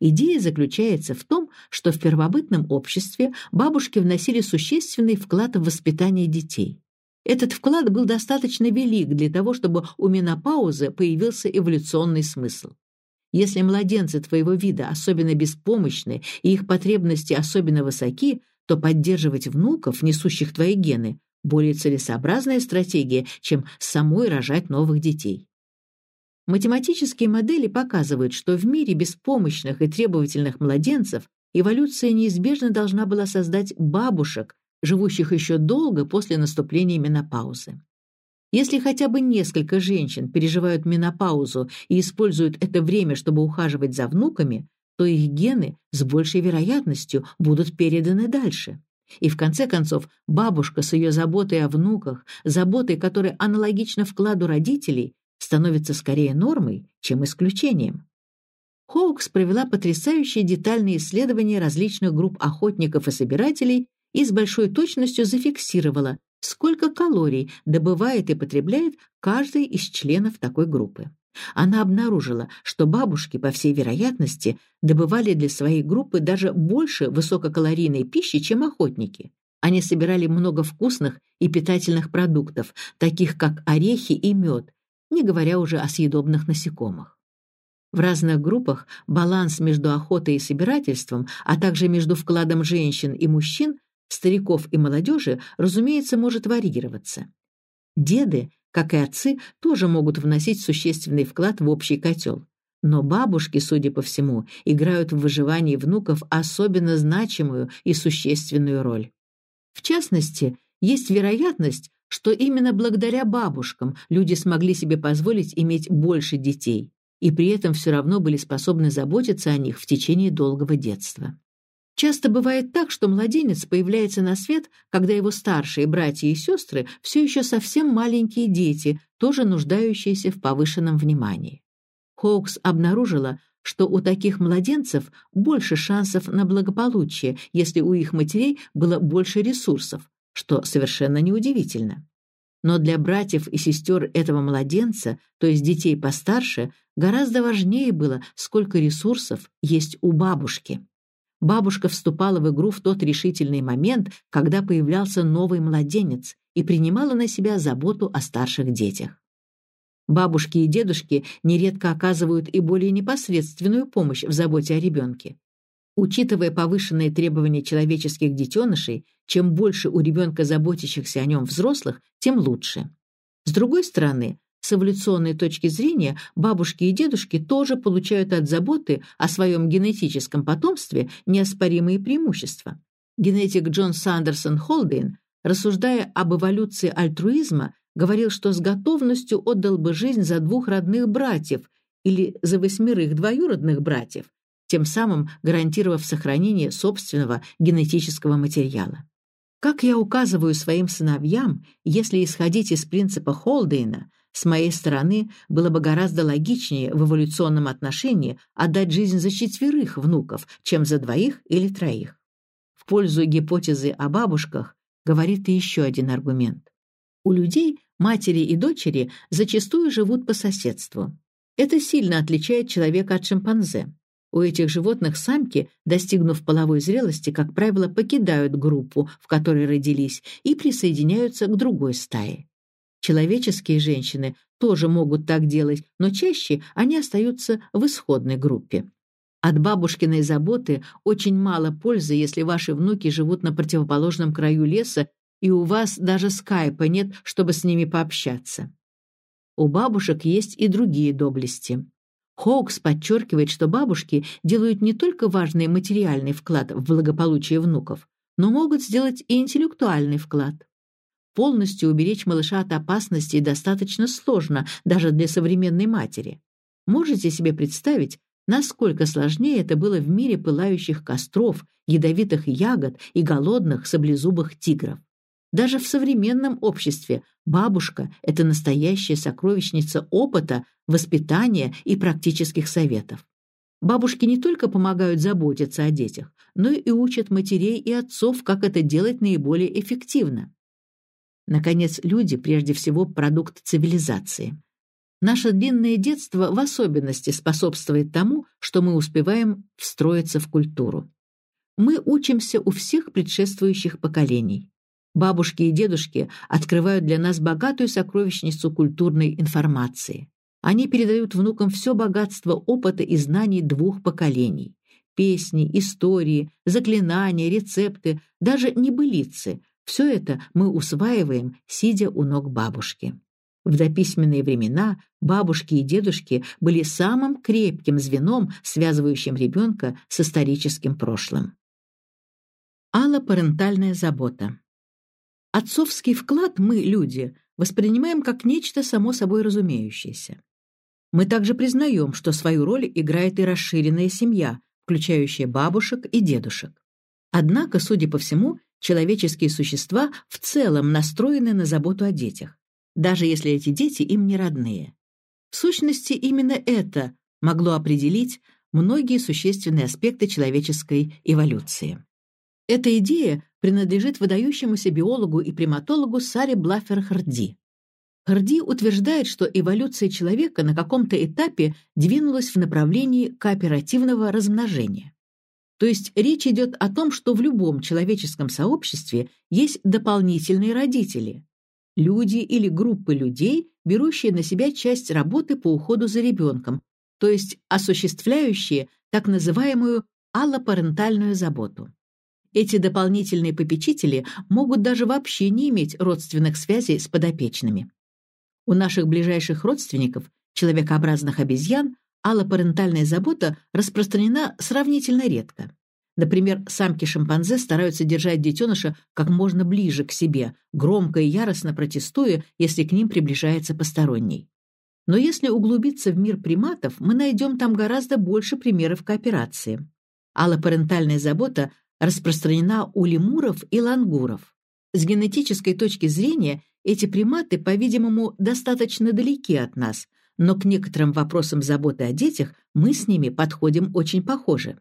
Идея заключается в том, что в первобытном обществе бабушки вносили существенный вклад в воспитание детей. Этот вклад был достаточно велик для того, чтобы у менопаузы появился эволюционный смысл. Если младенцы твоего вида особенно беспомощны и их потребности особенно высоки, то поддерживать внуков, несущих твои гены, более целесообразная стратегия, чем самой рожать новых детей. Математические модели показывают, что в мире беспомощных и требовательных младенцев эволюция неизбежно должна была создать бабушек, живущих еще долго после наступления менопаузы. Если хотя бы несколько женщин переживают менопаузу и используют это время, чтобы ухаживать за внуками, то их гены с большей вероятностью будут переданы дальше. И в конце концов, бабушка с ее заботой о внуках, заботой, которая аналогична вкладу родителей, становится скорее нормой, чем исключением. Хоукс провела потрясающие детальные исследования различных групп охотников и собирателей и с большой точностью зафиксировала, сколько калорий добывает и потребляет каждый из членов такой группы. Она обнаружила, что бабушки, по всей вероятности, добывали для своей группы даже больше высококалорийной пищи, чем охотники. Они собирали много вкусных и питательных продуктов, таких как орехи и мед, не говоря уже о съедобных насекомых. В разных группах баланс между охотой и собирательством, а также между вкладом женщин и мужчин стариков и молодежи, разумеется, может варьироваться. Деды, как и отцы, тоже могут вносить существенный вклад в общий котел. Но бабушки, судя по всему, играют в выживании внуков особенно значимую и существенную роль. В частности, есть вероятность, что именно благодаря бабушкам люди смогли себе позволить иметь больше детей и при этом все равно были способны заботиться о них в течение долгого детства. Часто бывает так, что младенец появляется на свет, когда его старшие братья и сестры все еще совсем маленькие дети, тоже нуждающиеся в повышенном внимании. Хоукс обнаружила, что у таких младенцев больше шансов на благополучие, если у их матерей было больше ресурсов, что совершенно неудивительно. Но для братьев и сестер этого младенца, то есть детей постарше, гораздо важнее было, сколько ресурсов есть у бабушки. Бабушка вступала в игру в тот решительный момент, когда появлялся новый младенец и принимала на себя заботу о старших детях. Бабушки и дедушки нередко оказывают и более непосредственную помощь в заботе о ребенке. Учитывая повышенные требования человеческих детенышей, чем больше у ребенка заботящихся о нем взрослых, тем лучше. С другой стороны, с эволюционной точки зрения бабушки и дедушки тоже получают от заботы о своем генетическом потомстве неоспоримые преимущества. Генетик Джон Сандерсон Холдейн, рассуждая об эволюции альтруизма, говорил, что с готовностью отдал бы жизнь за двух родных братьев или за восьмерых двоюродных братьев, тем самым гарантировав сохранение собственного генетического материала. Как я указываю своим сыновьям, если исходить из принципа Холдейна, с моей стороны было бы гораздо логичнее в эволюционном отношении отдать жизнь за четверых внуков, чем за двоих или троих. В пользу гипотезы о бабушках говорит и еще один аргумент. У людей матери и дочери зачастую живут по соседству. Это сильно отличает человека от шимпанзе. У этих животных самки, достигнув половой зрелости, как правило, покидают группу, в которой родились, и присоединяются к другой стае. Человеческие женщины тоже могут так делать, но чаще они остаются в исходной группе. От бабушкиной заботы очень мало пользы, если ваши внуки живут на противоположном краю леса, и у вас даже скайпа нет, чтобы с ними пообщаться. У бабушек есть и другие доблести. Хоукс подчеркивает, что бабушки делают не только важный материальный вклад в благополучие внуков, но могут сделать и интеллектуальный вклад. Полностью уберечь малыша от опасностей достаточно сложно даже для современной матери. Можете себе представить, насколько сложнее это было в мире пылающих костров, ядовитых ягод и голодных саблезубых тигров. Даже в современном обществе бабушка – это настоящая сокровищница опыта, воспитания и практических советов. Бабушки не только помогают заботиться о детях, но и учат матерей и отцов, как это делать наиболее эффективно. Наконец, люди прежде всего продукт цивилизации. Наше длинное детство в особенности способствует тому, что мы успеваем встроиться в культуру. Мы учимся у всех предшествующих поколений. Бабушки и дедушки открывают для нас богатую сокровищницу культурной информации. Они передают внукам все богатство опыта и знаний двух поколений. Песни, истории, заклинания, рецепты, даже небылицы – все это мы усваиваем, сидя у ног бабушки. В дописьменные времена бабушки и дедушки были самым крепким звеном, связывающим ребенка с историческим прошлым. Аллопарентальная забота. Отцовский вклад мы, люди, воспринимаем как нечто само собой разумеющееся. Мы также признаем, что свою роль играет и расширенная семья, включающая бабушек и дедушек. Однако, судя по всему, человеческие существа в целом настроены на заботу о детях, даже если эти дети им не родные. В сущности, именно это могло определить многие существенные аспекты человеческой эволюции. Эта идея принадлежит выдающемуся биологу и приматологу Саре Блаффер-Харди. Харди утверждает, что эволюция человека на каком-то этапе двинулась в направлении кооперативного размножения. То есть речь идет о том, что в любом человеческом сообществе есть дополнительные родители. Люди или группы людей, берущие на себя часть работы по уходу за ребенком, то есть осуществляющие так называемую аллопарентальную заботу. Эти дополнительные попечители могут даже вообще не иметь родственных связей с подопечными. У наших ближайших родственников, человекообразных обезьян, аллопарентальная забота распространена сравнительно редко. Например, самки шимпанзе стараются держать детеныша как можно ближе к себе, громко и яростно протестуя, если к ним приближается посторонний. Но если углубиться в мир приматов, мы найдем там гораздо больше примеров кооперации. Аллопарентальная забота распространена у лемуров и лангуров. С генетической точки зрения эти приматы, по-видимому, достаточно далеки от нас, но к некоторым вопросам заботы о детях мы с ними подходим очень похоже.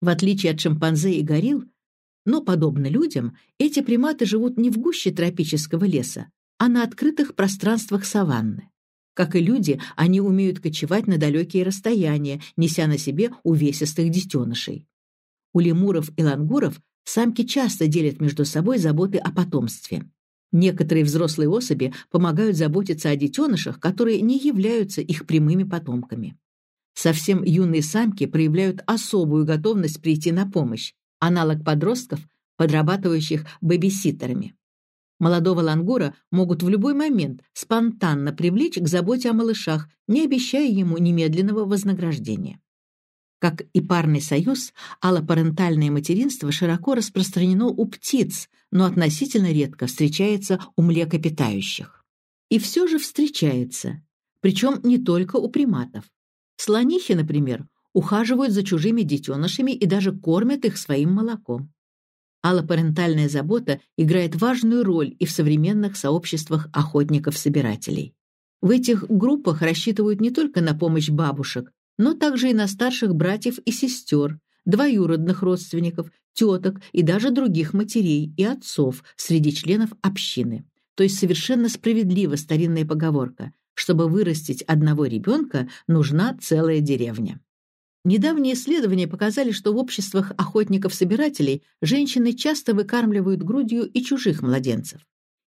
В отличие от шимпанзе и горилл, но, подобно людям, эти приматы живут не в гуще тропического леса, а на открытых пространствах саванны. Как и люди, они умеют кочевать на далекие расстояния, неся на себе увесистых детенышей. У лемуров и лангуров самки часто делят между собой заботы о потомстве. Некоторые взрослые особи помогают заботиться о детенышах, которые не являются их прямыми потомками. Совсем юные самки проявляют особую готовность прийти на помощь, аналог подростков, подрабатывающих бэбиситерами. Молодого лангура могут в любой момент спонтанно привлечь к заботе о малышах, не обещая ему немедленного вознаграждения. Как и парный союз, аллопарентальное материнство широко распространено у птиц, но относительно редко встречается у млекопитающих. И все же встречается, причем не только у приматов. Слонихи, например, ухаживают за чужими детенышами и даже кормят их своим молоком. Аллопарентальная забота играет важную роль и в современных сообществах охотников-собирателей. В этих группах рассчитывают не только на помощь бабушек, но также и на старших братьев и сестер, двоюродных родственников, теток и даже других матерей и отцов среди членов общины. То есть совершенно справедлива старинная поговорка «чтобы вырастить одного ребенка, нужна целая деревня». Недавние исследования показали, что в обществах охотников-собирателей женщины часто выкармливают грудью и чужих младенцев.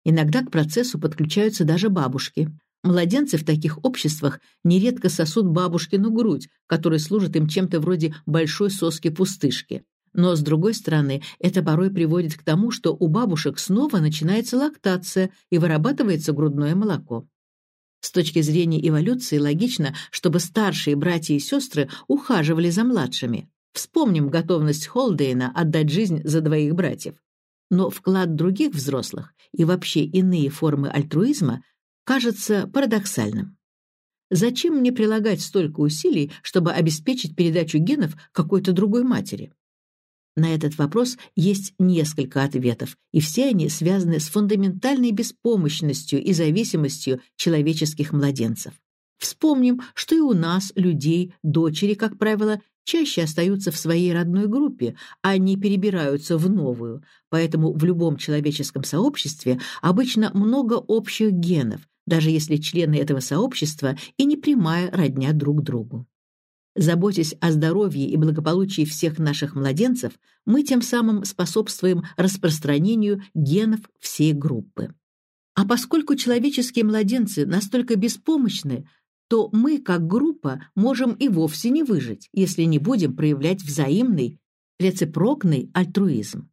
Иногда к процессу подключаются даже бабушки. Младенцы в таких обществах нередко сосут бабушкину грудь, которая служит им чем-то вроде большой соски-пустышки. Но, с другой стороны, это порой приводит к тому, что у бабушек снова начинается лактация и вырабатывается грудное молоко. С точки зрения эволюции логично, чтобы старшие братья и сестры ухаживали за младшими. Вспомним готовность Холдейна отдать жизнь за двоих братьев. Но вклад других взрослых и вообще иные формы альтруизма кажется парадоксальным. Зачем мне прилагать столько усилий, чтобы обеспечить передачу генов какой-то другой матери? На этот вопрос есть несколько ответов, и все они связаны с фундаментальной беспомощностью и зависимостью человеческих младенцев. Вспомним, что и у нас, людей, дочери, как правило, чаще остаются в своей родной группе, а не перебираются в новую, поэтому в любом человеческом сообществе обычно много общих генов, даже если члены этого сообщества и не прямая родня друг другу. Заботясь о здоровье и благополучии всех наших младенцев, мы тем самым способствуем распространению генов всей группы. А поскольку человеческие младенцы настолько беспомощны, то мы, как группа, можем и вовсе не выжить, если не будем проявлять взаимный, рецепрокный альтруизм.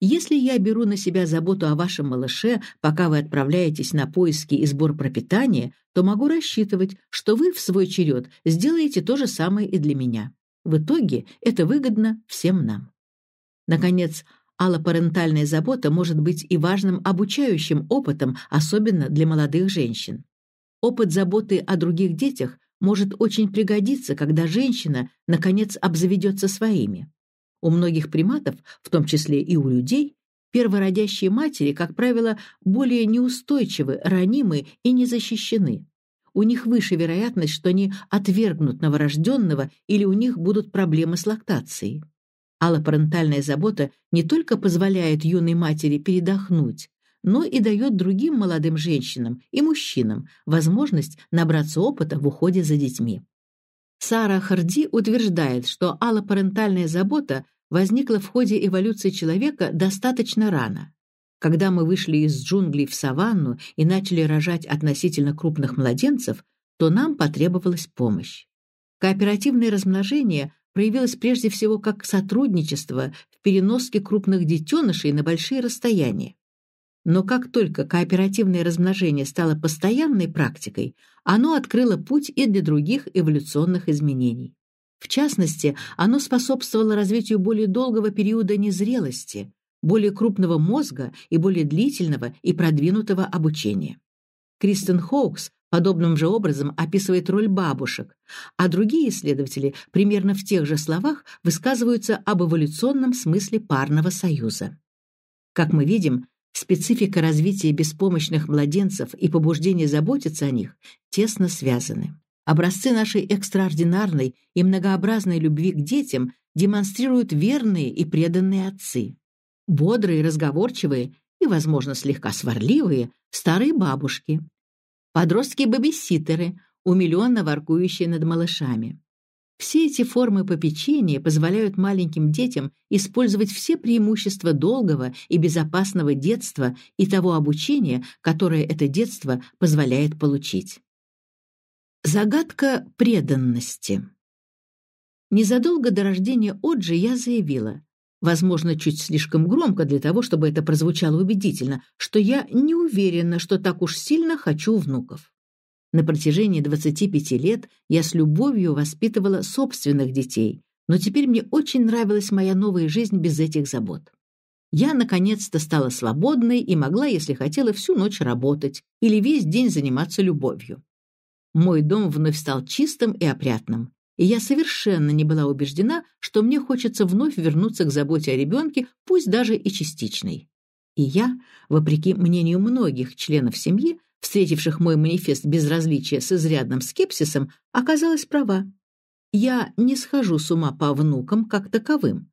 Если я беру на себя заботу о вашем малыше, пока вы отправляетесь на поиски и сбор пропитания, то могу рассчитывать, что вы в свой черед сделаете то же самое и для меня. В итоге это выгодно всем нам. Наконец, аллопарентальная забота может быть и важным обучающим опытом, особенно для молодых женщин. Опыт заботы о других детях может очень пригодиться, когда женщина, наконец, обзаведется своими. У многих приматов, в том числе и у людей, первородящие матери, как правило, более неустойчивы, ранимы и не защищены. У них выше вероятность, что они отвергнут новорожденного или у них будут проблемы с лактацией. Аллопарентальная забота не только позволяет юной матери передохнуть, но и дает другим молодым женщинам и мужчинам возможность набраться опыта в уходе за детьми. Сара Харди утверждает, что аллопарентальная забота возникла в ходе эволюции человека достаточно рано. Когда мы вышли из джунглей в саванну и начали рожать относительно крупных младенцев, то нам потребовалась помощь. Кооперативное размножение проявилось прежде всего как сотрудничество в переноске крупных детенышей на большие расстояния. Но как только кооперативное размножение стало постоянной практикой, оно открыло путь и для других эволюционных изменений. В частности, оно способствовало развитию более долгого периода незрелости, более крупного мозга и более длительного и продвинутого обучения. Кристен Хоукс, подобным же образом описывает роль бабушек, а другие исследователи примерно в тех же словах высказываются об эволюционном смысле парного союза. Как мы видим, специфика развития беспомощных младенцев и побуждение заботиться о них тесно связаны. Образцы нашей экстраординарной и многообразной любви к детям демонстрируют верные и преданные отцы. Бодрые, разговорчивые и, возможно, слегка сварливые старые бабушки. Подростки-бабиситеры, умиленно воркующие над малышами. Все эти формы попечения позволяют маленьким детям использовать все преимущества долгого и безопасного детства и того обучения, которое это детство позволяет получить. Загадка преданности. Незадолго до рождения Оджи я заявила, возможно, чуть слишком громко для того, чтобы это прозвучало убедительно, что я не уверена, что так уж сильно хочу внуков. На протяжении 25 лет я с любовью воспитывала собственных детей, но теперь мне очень нравилась моя новая жизнь без этих забот. Я, наконец-то, стала свободной и могла, если хотела, всю ночь работать или весь день заниматься любовью. Мой дом вновь стал чистым и опрятным, и я совершенно не была убеждена, что мне хочется вновь вернуться к заботе о ребенке, пусть даже и частичной. И я, вопреки мнению многих членов семьи, встретивших мой манифест безразличия с изрядным скепсисом, оказалась права. Я не схожу с ума по внукам как таковым.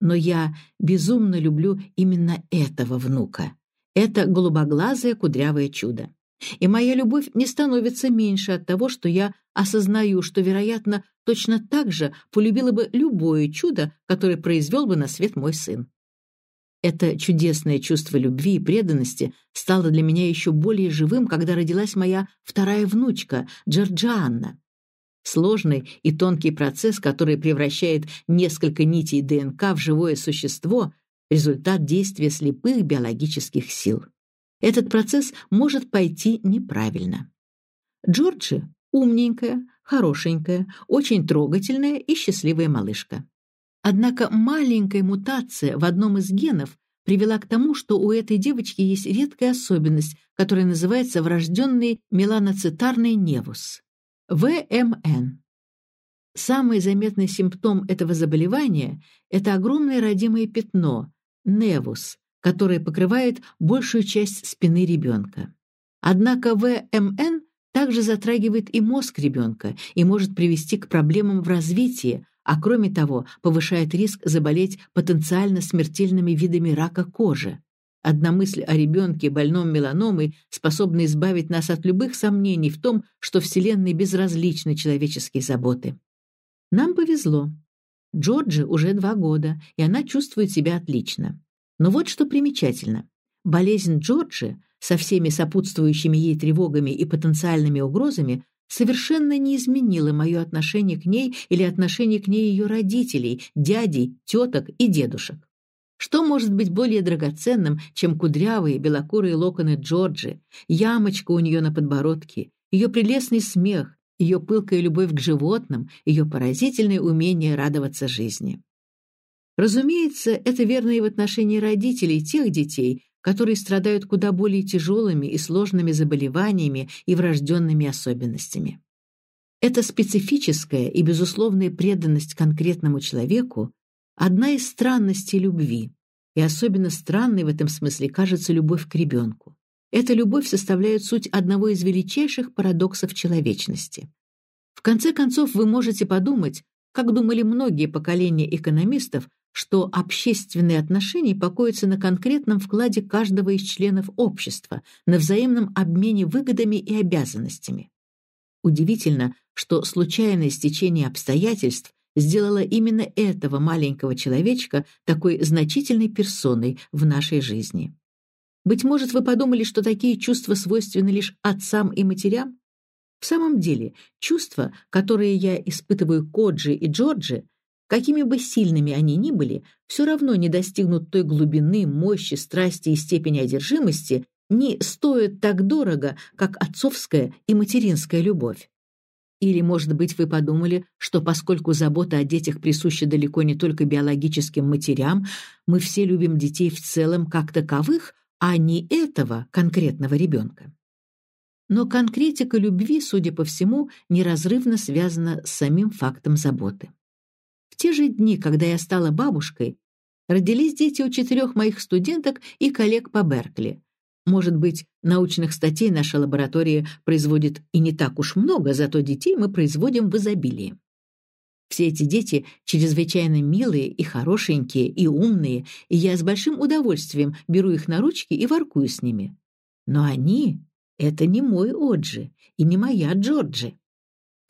Но я безумно люблю именно этого внука. Это голубоглазое кудрявое чудо. И моя любовь не становится меньше от того, что я осознаю, что, вероятно, точно так же полюбила бы любое чудо, которое произвел бы на свет мой сын. Это чудесное чувство любви и преданности стало для меня еще более живым, когда родилась моя вторая внучка, Джорджианна. Сложный и тонкий процесс, который превращает несколько нитей ДНК в живое существо, результат действия слепых биологических сил. Этот процесс может пойти неправильно. Джорджи — умненькая, хорошенькая, очень трогательная и счастливая малышка. Однако маленькая мутация в одном из генов привела к тому, что у этой девочки есть редкая особенность, которая называется врожденный меланоцитарный невус – ВМН. Самый заметный симптом этого заболевания – это огромное родимое пятно – невус, которое покрывает большую часть спины ребенка. Однако ВМН также затрагивает и мозг ребенка и может привести к проблемам в развитии, а кроме того повышает риск заболеть потенциально смертельными видами рака кожи. Одна мысль о ребенке, больном меланомой, способна избавить нас от любых сомнений в том, что Вселенной безразличны человеческие заботы. Нам повезло. Джорджи уже два года, и она чувствует себя отлично. Но вот что примечательно. Болезнь Джорджи со всеми сопутствующими ей тревогами и потенциальными угрозами совершенно не изменила мое отношение к ней или отношение к ней ее родителей, дядей, теток и дедушек. Что может быть более драгоценным, чем кудрявые белокурые локоны Джорджи, ямочка у нее на подбородке, ее прелестный смех, ее пылкая любовь к животным, ее поразительное умение радоваться жизни. Разумеется, это верно и в отношении родителей тех детей, которые страдают куда более тяжелыми и сложными заболеваниями и врожденными особенностями. Эта специфическая и безусловная преданность конкретному человеку – одна из странностей любви, и особенно странной в этом смысле кажется любовь к ребенку. Эта любовь составляет суть одного из величайших парадоксов человечности. В конце концов, вы можете подумать, как думали многие поколения экономистов, что общественные отношения покоятся на конкретном вкладе каждого из членов общества, на взаимном обмене выгодами и обязанностями. Удивительно, что случайное стечение обстоятельств сделало именно этого маленького человечка такой значительной персоной в нашей жизни. Быть может, вы подумали, что такие чувства свойственны лишь отцам и матерям? В самом деле, чувства, которые я испытываю Коджи и Джорджи, Какими бы сильными они ни были, все равно не достигнут той глубины, мощи, страсти и степени одержимости, не стоят так дорого, как отцовская и материнская любовь. Или, может быть, вы подумали, что поскольку забота о детях присуща далеко не только биологическим матерям, мы все любим детей в целом как таковых, а не этого конкретного ребенка. Но конкретика любви, судя по всему, неразрывно связана с самим фактом заботы. Те же дни, когда я стала бабушкой, родились дети у четырех моих студенток и коллег по Беркли. Может быть, научных статей наша лаборатория производит и не так уж много, зато детей мы производим в изобилии. Все эти дети чрезвычайно милые и хорошенькие, и умные, и я с большим удовольствием беру их на ручки и воркую с ними. Но они — это не мой Оджи и не моя Джорджи.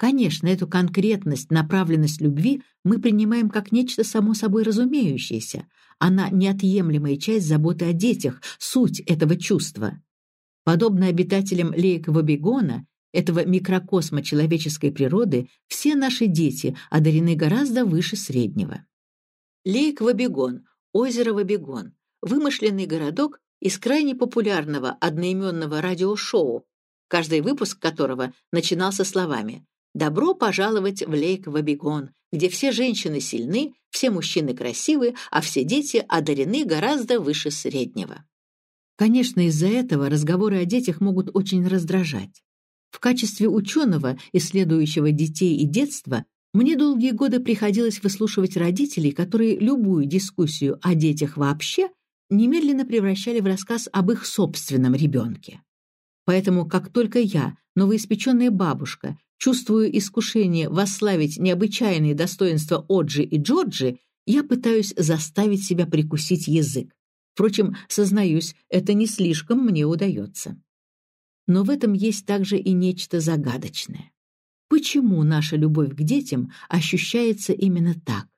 Конечно, эту конкретность, направленность любви мы принимаем как нечто само собой разумеющееся. Она неотъемлемая часть заботы о детях, суть этого чувства. Подобно обитателям Лейкова бегона, этого микрокосма человеческой природы, все наши дети одарены гораздо выше среднего. Лейк Вабегон, озеро Вабегон, вымышленный городок из крайне популярного одноименного радиошоу, каждый выпуск которого начинался словами «Добро пожаловать в Лейк Вабегон, где все женщины сильны, все мужчины красивы, а все дети одарены гораздо выше среднего». Конечно, из-за этого разговоры о детях могут очень раздражать. В качестве ученого, исследующего детей и детство, мне долгие годы приходилось выслушивать родителей, которые любую дискуссию о детях вообще немедленно превращали в рассказ об их собственном ребенке. Поэтому, как только я, новоиспеченная бабушка, чувствую искушение восславить необычайные достоинства Оджи и Джорджи, я пытаюсь заставить себя прикусить язык. Впрочем, сознаюсь, это не слишком мне удается. Но в этом есть также и нечто загадочное. Почему наша любовь к детям ощущается именно так?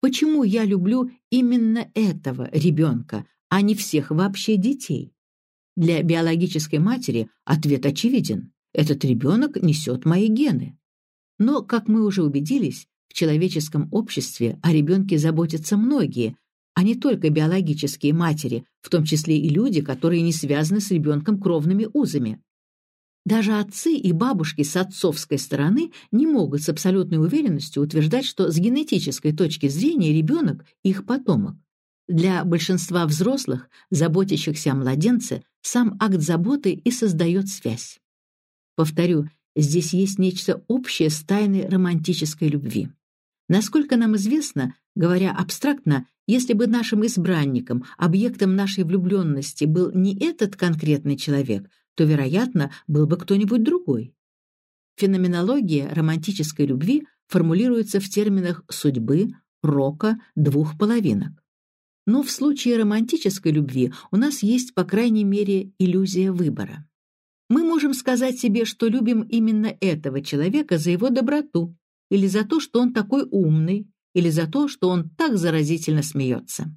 Почему я люблю именно этого ребенка, а не всех вообще детей? Для биологической матери ответ очевиден. Этот ребенок несет мои гены. Но, как мы уже убедились, в человеческом обществе о ребенке заботятся многие, а не только биологические матери, в том числе и люди, которые не связаны с ребенком кровными узами. Даже отцы и бабушки с отцовской стороны не могут с абсолютной уверенностью утверждать, что с генетической точки зрения ребенок – их потомок. Для большинства взрослых, заботящихся о младенце, сам акт заботы и создает связь. Повторю, здесь есть нечто общее с тайной романтической любви. Насколько нам известно, говоря абстрактно, если бы нашим избранником, объектом нашей влюбленности был не этот конкретный человек, то, вероятно, был бы кто-нибудь другой. Феноменология романтической любви формулируется в терминах судьбы, рока, двух половинок. Но в случае романтической любви у нас есть, по крайней мере, иллюзия выбора. Мы можем сказать себе, что любим именно этого человека за его доброту, или за то, что он такой умный, или за то, что он так заразительно смеется.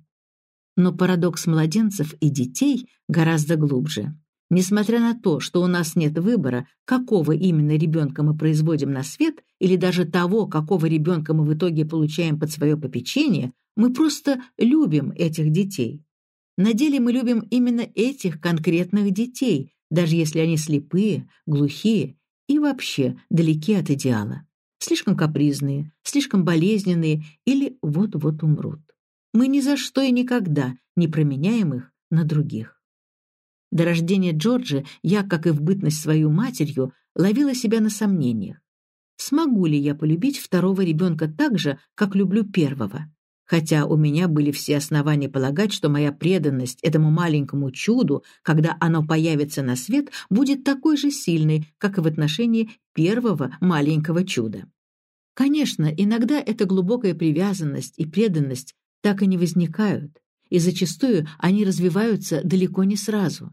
Но парадокс младенцев и детей гораздо глубже. Несмотря на то, что у нас нет выбора, какого именно ребенка мы производим на свет, или даже того, какого ребенка мы в итоге получаем под свое попечение, мы просто любим этих детей. На деле мы любим именно этих конкретных детей, даже если они слепые, глухие и вообще далеки от идеала слишком капризные, слишком болезненные или вот-вот умрут. Мы ни за что и никогда не променяем их на других. До рождения Джорджи я, как и в бытность свою матерью, ловила себя на сомнениях. Смогу ли я полюбить второго ребенка так же, как люблю первого? Хотя у меня были все основания полагать, что моя преданность этому маленькому чуду, когда оно появится на свет, будет такой же сильной, как и в отношении первого маленького чуда. Конечно, иногда эта глубокая привязанность и преданность так и не возникают, и зачастую они развиваются далеко не сразу.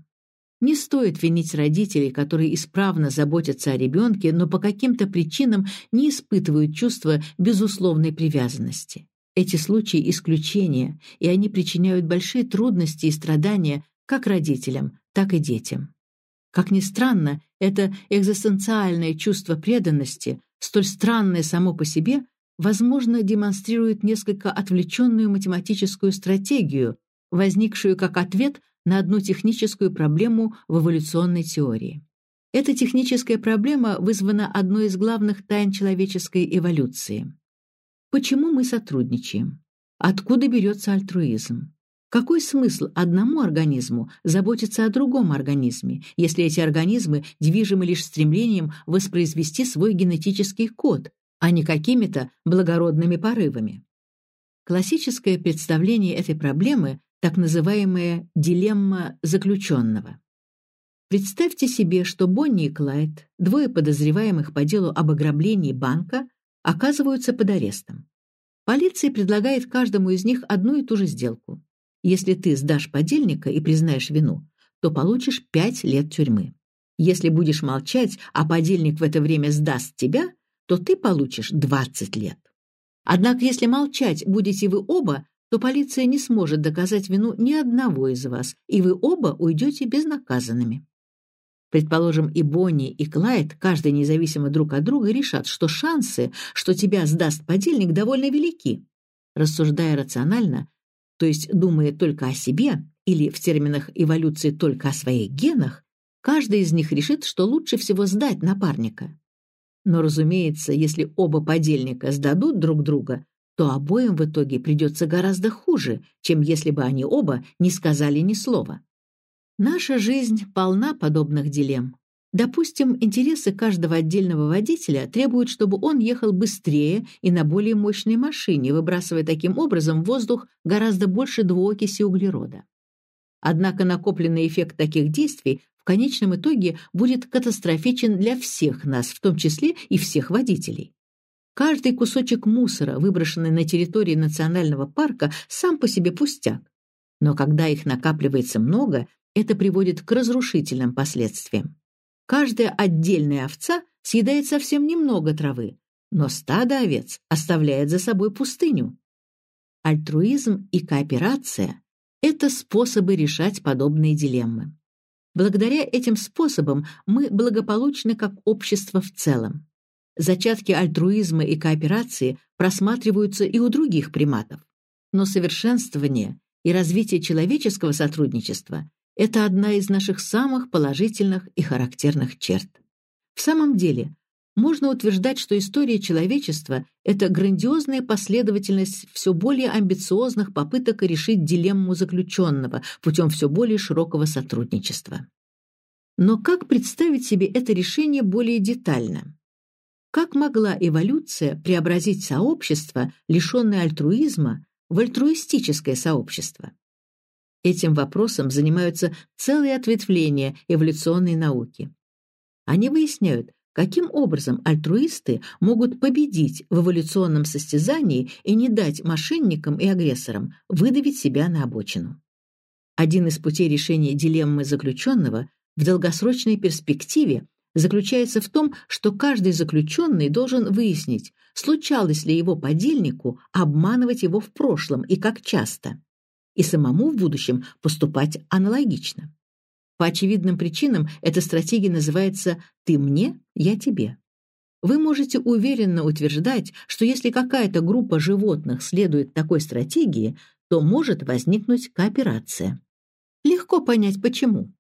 Не стоит винить родителей, которые исправно заботятся о ребенке, но по каким-то причинам не испытывают чувства безусловной привязанности. Эти случаи – исключения, и они причиняют большие трудности и страдания как родителям, так и детям. Как ни странно, это экзистенциальное чувство преданности, столь странное само по себе, возможно, демонстрирует несколько отвлеченную математическую стратегию, возникшую как ответ на одну техническую проблему в эволюционной теории. Эта техническая проблема вызвана одной из главных тайн человеческой эволюции. Почему мы сотрудничаем? Откуда берется альтруизм? Какой смысл одному организму заботиться о другом организме, если эти организмы движимы лишь стремлением воспроизвести свой генетический код, а не какими-то благородными порывами? Классическое представление этой проблемы – так называемая дилемма заключенного. Представьте себе, что Бонни и Клайд, двое подозреваемых по делу об ограблении банка, оказываются под арестом. Полиция предлагает каждому из них одну и ту же сделку. Если ты сдашь подельника и признаешь вину, то получишь пять лет тюрьмы. Если будешь молчать, а подельник в это время сдаст тебя, то ты получишь 20 лет. Однако, если молчать будете вы оба, то полиция не сможет доказать вину ни одного из вас, и вы оба уйдете безнаказанными. Предположим, и Бонни, и Клайд, каждый независимо друг от друга, решат, что шансы, что тебя сдаст подельник, довольно велики. Рассуждая рационально, то есть думая только о себе, или в терминах эволюции только о своих генах, каждый из них решит, что лучше всего сдать напарника. Но, разумеется, если оба подельника сдадут друг друга, то обоим в итоге придется гораздо хуже, чем если бы они оба не сказали ни слова. Наша жизнь полна подобных дилемм. Допустим, интересы каждого отдельного водителя требуют, чтобы он ехал быстрее и на более мощной машине, выбрасывая таким образом в воздух гораздо больше двуокиси углерода. Однако накопленный эффект таких действий в конечном итоге будет катастрофичен для всех нас, в том числе и всех водителей. Каждый кусочек мусора, выброшенный на территории национального парка, сам по себе пустяк. Но когда их накапливается много, это приводит к разрушительным последствиям. Каждая отдельная овца съедает совсем немного травы, но стадо овец оставляет за собой пустыню. Альтруизм и кооперация – это способы решать подобные дилеммы. Благодаря этим способам мы благополучны как общество в целом. Зачатки альтруизма и кооперации просматриваются и у других приматов. Но совершенствование и развитие человеческого сотрудничества это одна из наших самых положительных и характерных черт. В самом деле, можно утверждать, что история человечества – это грандиозная последовательность все более амбициозных попыток решить дилемму заключенного путем все более широкого сотрудничества. Но как представить себе это решение более детально? Как могла эволюция преобразить сообщество, лишенное альтруизма, в альтруистическое сообщество? Этим вопросом занимаются целые ответвления эволюционной науки. Они выясняют, каким образом альтруисты могут победить в эволюционном состязании и не дать мошенникам и агрессорам выдавить себя на обочину. Один из путей решения дилеммы заключенного в долгосрочной перспективе заключается в том, что каждый заключенный должен выяснить, случалось ли его подельнику обманывать его в прошлом и как часто и самому в будущем поступать аналогично. По очевидным причинам эта стратегия называется «ты мне, я тебе». Вы можете уверенно утверждать, что если какая-то группа животных следует такой стратегии, то может возникнуть кооперация. Легко понять почему.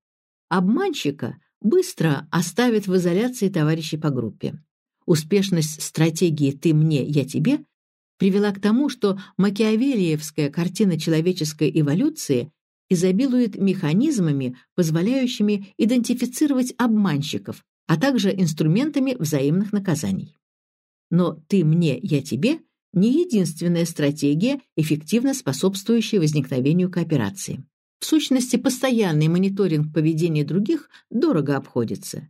Обманщика быстро оставят в изоляции товарищи по группе. Успешность стратегии «ты мне, я тебе» привела к тому, что макиавелиевская картина человеческой эволюции изобилует механизмами, позволяющими идентифицировать обманщиков, а также инструментами взаимных наказаний. Но «ты мне, я тебе» — не единственная стратегия, эффективно способствующая возникновению кооперации. В сущности, постоянный мониторинг поведения других дорого обходится.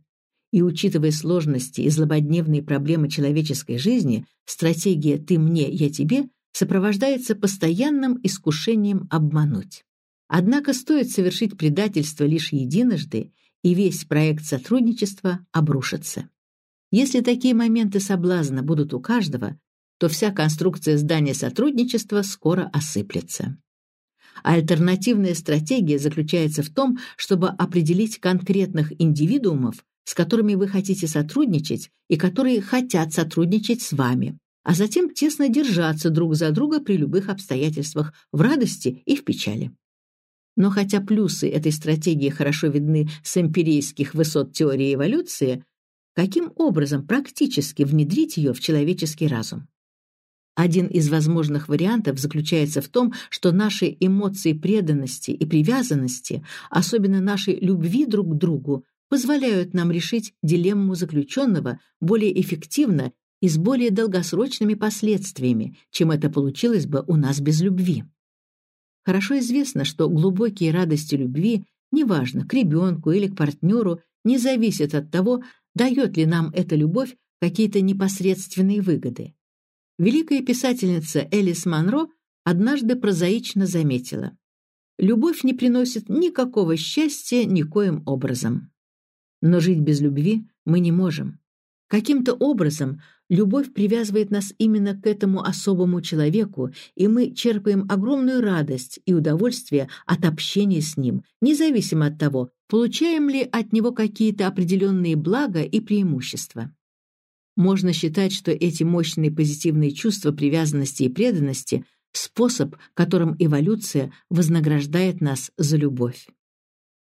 И учитывая сложности и злободневные проблемы человеческой жизни, стратегия «ты мне, я тебе» сопровождается постоянным искушением обмануть. Однако стоит совершить предательство лишь единожды, и весь проект сотрудничества обрушится. Если такие моменты соблазна будут у каждого, то вся конструкция здания сотрудничества скоро осыплется. Альтернативная стратегия заключается в том, чтобы определить конкретных индивидуумов, с которыми вы хотите сотрудничать и которые хотят сотрудничать с вами, а затем тесно держаться друг за друга при любых обстоятельствах, в радости и в печали. Но хотя плюсы этой стратегии хорошо видны с эмпирийских высот теории эволюции, каким образом практически внедрить ее в человеческий разум? Один из возможных вариантов заключается в том, что наши эмоции преданности и привязанности, особенно нашей любви друг к другу, позволяют нам решить дилемму заключенного более эффективно и с более долгосрочными последствиями, чем это получилось бы у нас без любви. Хорошо известно, что глубокие радости любви, неважно, к ребенку или к партнеру, не зависят от того, дает ли нам эта любовь какие-то непосредственные выгоды. Великая писательница Элис Монро однажды прозаично заметила «Любовь не приносит никакого счастья никоим образом». Но жить без любви мы не можем. Каким-то образом любовь привязывает нас именно к этому особому человеку, и мы черпаем огромную радость и удовольствие от общения с ним, независимо от того, получаем ли от него какие-то определенные блага и преимущества. Можно считать, что эти мощные позитивные чувства привязанности и преданности – способ, которым эволюция вознаграждает нас за любовь.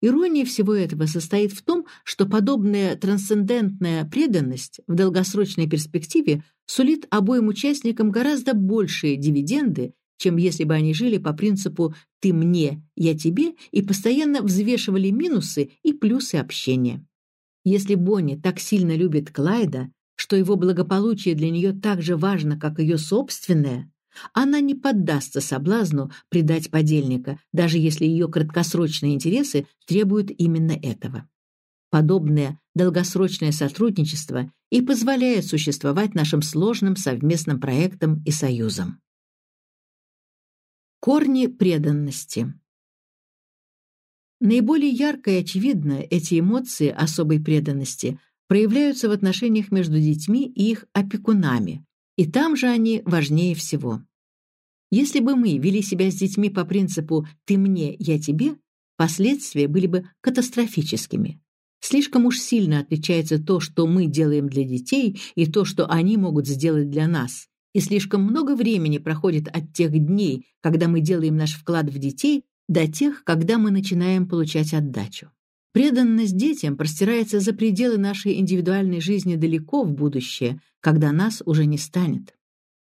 Ирония всего этого состоит в том, что подобная трансцендентная преданность в долгосрочной перспективе сулит обоим участникам гораздо большие дивиденды, чем если бы они жили по принципу «ты мне, я тебе» и постоянно взвешивали минусы и плюсы общения. Если Бонни так сильно любит Клайда, что его благополучие для нее так же важно, как ее собственное, она не поддастся соблазну предать подельника, даже если ее краткосрочные интересы требуют именно этого. Подобное долгосрочное сотрудничество и позволяет существовать нашим сложным совместным проектам и союзам. Корни преданности Наиболее ярко и очевидно эти эмоции особой преданности проявляются в отношениях между детьми и их опекунами, и там же они важнее всего. Если бы мы вели себя с детьми по принципу «ты мне, я тебе», последствия были бы катастрофическими. Слишком уж сильно отличается то, что мы делаем для детей, и то, что они могут сделать для нас. И слишком много времени проходит от тех дней, когда мы делаем наш вклад в детей, до тех, когда мы начинаем получать отдачу. Преданность детям простирается за пределы нашей индивидуальной жизни далеко в будущее, когда нас уже не станет.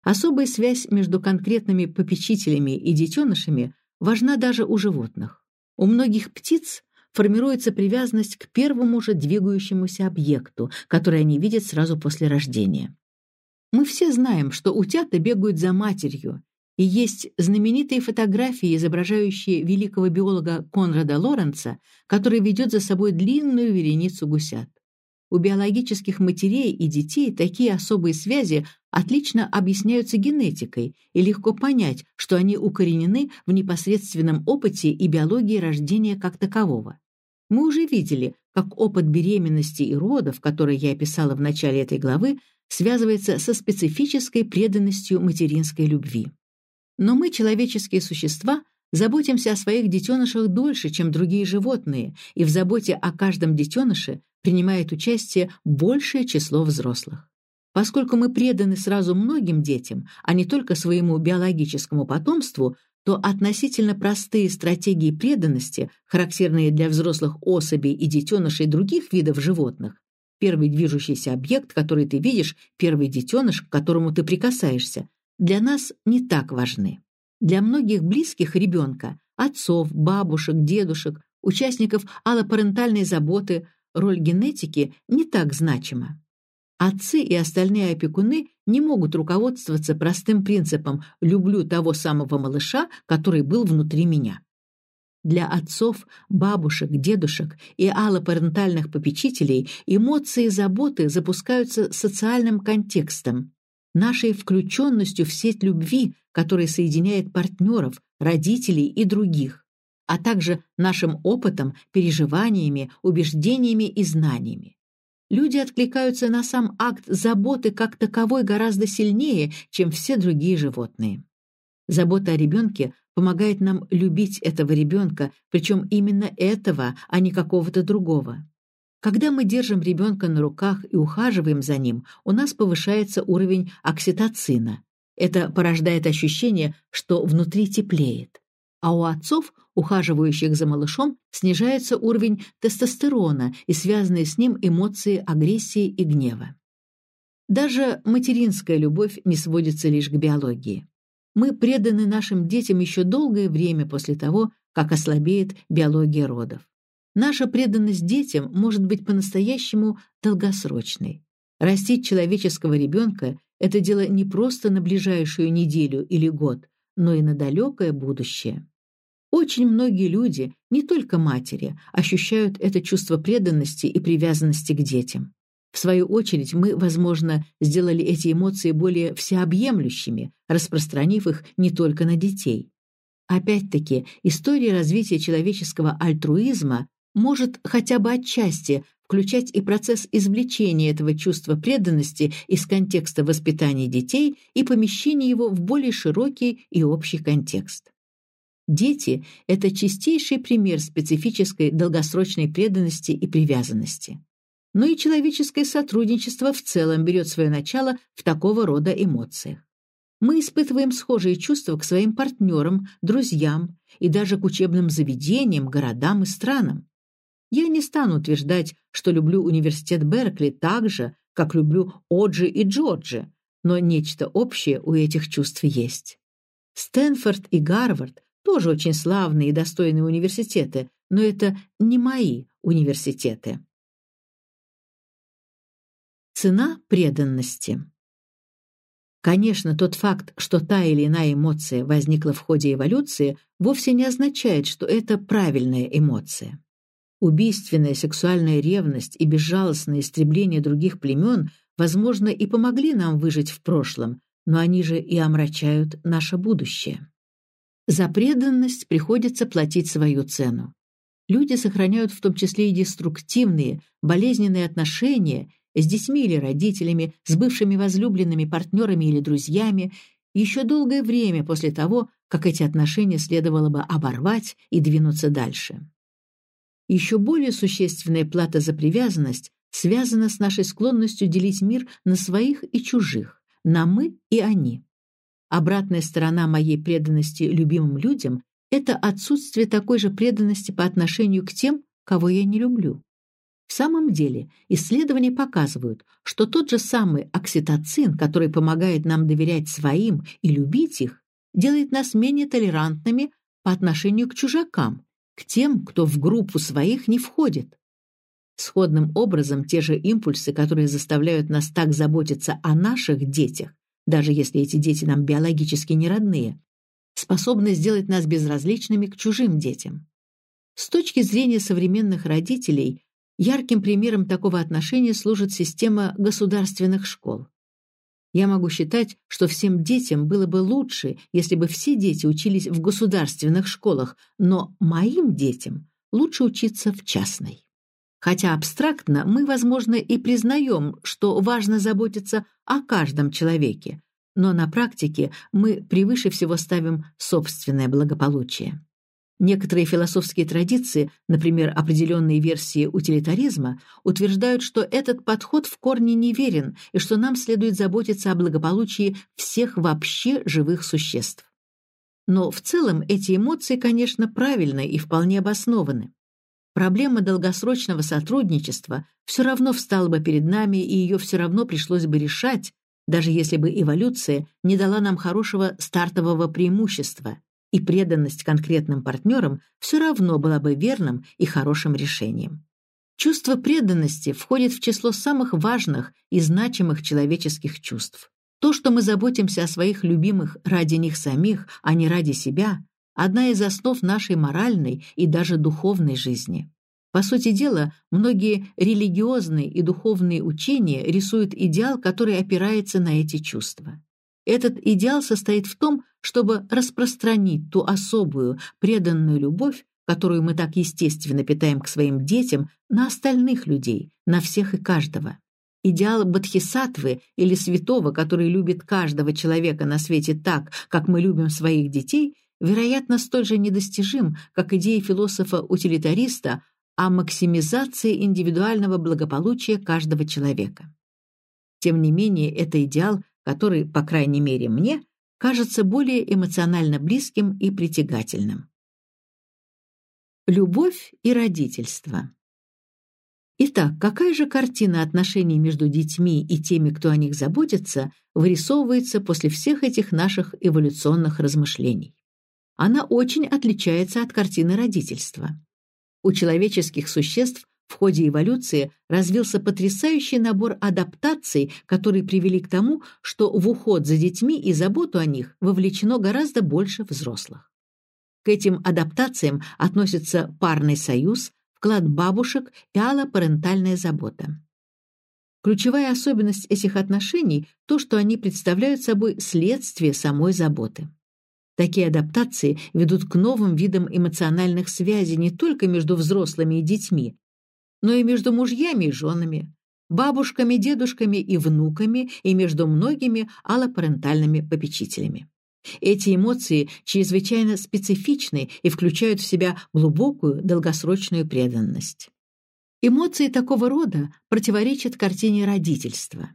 Особая связь между конкретными попечителями и детенышами важна даже у животных. У многих птиц формируется привязанность к первому же двигающемуся объекту, который они видят сразу после рождения. Мы все знаем, что утята бегают за матерью, и есть знаменитые фотографии, изображающие великого биолога Конрада Лоренца, который ведет за собой длинную вереницу гусят. У биологических матерей и детей такие особые связи отлично объясняются генетикой, и легко понять, что они укоренены в непосредственном опыте и биологии рождения как такового. Мы уже видели, как опыт беременности и родов, который я описала в начале этой главы, связывается со специфической преданностью материнской любви. Но мы, человеческие существа, заботимся о своих детенышах дольше, чем другие животные, и в заботе о каждом детеныше принимает участие большее число взрослых. Поскольку мы преданы сразу многим детям, а не только своему биологическому потомству, то относительно простые стратегии преданности, характерные для взрослых особей и детенышей других видов животных, первый движущийся объект, который ты видишь, первый детеныш, к которому ты прикасаешься, для нас не так важны. Для многих близких ребенка, отцов, бабушек, дедушек, участников аллопарентальной заботы, роль генетики не так значима. Отцы и остальные опекуны не могут руководствоваться простым принципом «люблю того самого малыша, который был внутри меня». Для отцов, бабушек, дедушек и аллопарентальных попечителей эмоции заботы запускаются социальным контекстом, нашей включенностью в сеть любви, которая соединяет партнеров, родителей и других, а также нашим опытом, переживаниями, убеждениями и знаниями. Люди откликаются на сам акт заботы как таковой гораздо сильнее, чем все другие животные. Забота о ребенке помогает нам любить этого ребенка, причем именно этого, а не какого-то другого. Когда мы держим ребенка на руках и ухаживаем за ним, у нас повышается уровень окситоцина. Это порождает ощущение, что внутри теплеет. А у отцов, ухаживающих за малышом, снижается уровень тестостерона и связанные с ним эмоции агрессии и гнева. Даже материнская любовь не сводится лишь к биологии. Мы преданы нашим детям еще долгое время после того, как ослабеет биология родов. Наша преданность детям может быть по-настоящему долгосрочной. Растить человеческого ребенка – это дело не просто на ближайшую неделю или год, но и на далекое будущее. Очень многие люди, не только матери, ощущают это чувство преданности и привязанности к детям. В свою очередь, мы, возможно, сделали эти эмоции более всеобъемлющими, распространив их не только на детей. Опять-таки, история развития человеческого альтруизма может хотя бы отчасти включать и процесс извлечения этого чувства преданности из контекста воспитания детей и помещения его в более широкий и общий контекст. Дети – это чистейший пример специфической долгосрочной преданности и привязанности но и человеческое сотрудничество в целом берет свое начало в такого рода эмоциях. Мы испытываем схожие чувства к своим партнерам, друзьям и даже к учебным заведениям, городам и странам. Я не стану утверждать, что люблю университет Беркли так же, как люблю Оджи и Джорджи, но нечто общее у этих чувств есть. Стэнфорд и Гарвард тоже очень славные и достойные университеты, но это не мои университеты. Цена преданности. Конечно, тот факт, что та или иная эмоция возникла в ходе эволюции, вовсе не означает, что это правильная эмоция. Убийственная сексуальная ревность и безжалостное истребление других племен, возможно, и помогли нам выжить в прошлом, но они же и омрачают наше будущее. За преданность приходится платить свою цену. Люди сохраняют в том числе и деструктивные, болезненные отношения с детьми или родителями, с бывшими возлюбленными партнерами или друзьями, еще долгое время после того, как эти отношения следовало бы оборвать и двинуться дальше. Еще более существенная плата за привязанность связана с нашей склонностью делить мир на своих и чужих, на «мы» и «они». Обратная сторона моей преданности любимым людям – это отсутствие такой же преданности по отношению к тем, кого я не люблю. В самом деле, исследования показывают, что тот же самый окситоцин, который помогает нам доверять своим и любить их, делает нас менее толерантными по отношению к чужакам, к тем, кто в группу своих не входит. Сходным образом, те же импульсы, которые заставляют нас так заботиться о наших детях, даже если эти дети нам биологически не родные, способны сделать нас безразличными к чужим детям. С точки зрения современных родителей, Ярким примером такого отношения служит система государственных школ. Я могу считать, что всем детям было бы лучше, если бы все дети учились в государственных школах, но моим детям лучше учиться в частной. Хотя абстрактно мы, возможно, и признаем, что важно заботиться о каждом человеке, но на практике мы превыше всего ставим собственное благополучие. Некоторые философские традиции, например, определенные версии утилитаризма, утверждают, что этот подход в корне неверен и что нам следует заботиться о благополучии всех вообще живых существ. Но в целом эти эмоции, конечно, правильны и вполне обоснованы. Проблема долгосрочного сотрудничества все равно встала бы перед нами, и ее все равно пришлось бы решать, даже если бы эволюция не дала нам хорошего стартового преимущества – и преданность конкретным партнерам все равно была бы верным и хорошим решением. Чувство преданности входит в число самых важных и значимых человеческих чувств. То, что мы заботимся о своих любимых ради них самих, а не ради себя, одна из основ нашей моральной и даже духовной жизни. По сути дела, многие религиозные и духовные учения рисуют идеал, который опирается на эти чувства. Этот идеал состоит в том, чтобы распространить ту особую, преданную любовь, которую мы так естественно питаем к своим детям, на остальных людей, на всех и каждого. Идеал бодхисаттвы или святого, который любит каждого человека на свете так, как мы любим своих детей, вероятно, столь же недостижим, как идея философа-утилитариста о максимизации индивидуального благополучия каждого человека. Тем не менее, это идеал, который, по крайней мере мне, кажется более эмоционально близким и притягательным. Любовь и родительство Итак, какая же картина отношений между детьми и теми, кто о них заботится, вырисовывается после всех этих наших эволюционных размышлений? Она очень отличается от картины родительства. У человеческих существ в ходе эволюции развился потрясающий набор адаптаций, которые привели к тому, что в уход за детьми и заботу о них вовлечено гораздо больше взрослых. К этим адаптациям относятся парный союз, вклад бабушек и аллопарентальная забота. Ключевая особенность этих отношений – то, что они представляют собой следствие самой заботы. Такие адаптации ведут к новым видам эмоциональных связей не только между взрослыми и детьми, но и между мужьями и женами, бабушками, дедушками и внуками и между многими аллопарентальными попечителями. Эти эмоции чрезвычайно специфичны и включают в себя глубокую долгосрочную преданность. Эмоции такого рода противоречат картине родительства.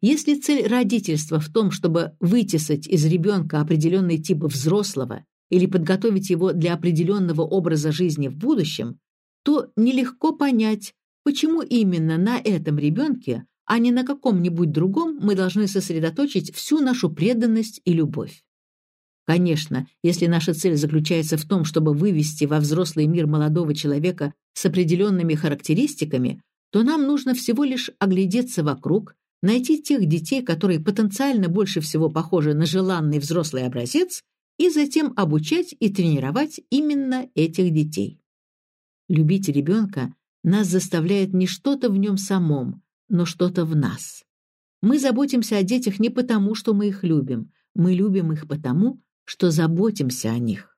Если цель родительства в том, чтобы вытесать из ребенка определенный тип взрослого или подготовить его для определенного образа жизни в будущем, то нелегко понять, почему именно на этом ребенке, а не на каком-нибудь другом мы должны сосредоточить всю нашу преданность и любовь. Конечно, если наша цель заключается в том, чтобы вывести во взрослый мир молодого человека с определенными характеристиками, то нам нужно всего лишь оглядеться вокруг, найти тех детей, которые потенциально больше всего похожи на желанный взрослый образец, и затем обучать и тренировать именно этих детей. Любить ребенка нас заставляет не что-то в нем самом, но что-то в нас. Мы заботимся о детях не потому, что мы их любим, мы любим их потому, что заботимся о них.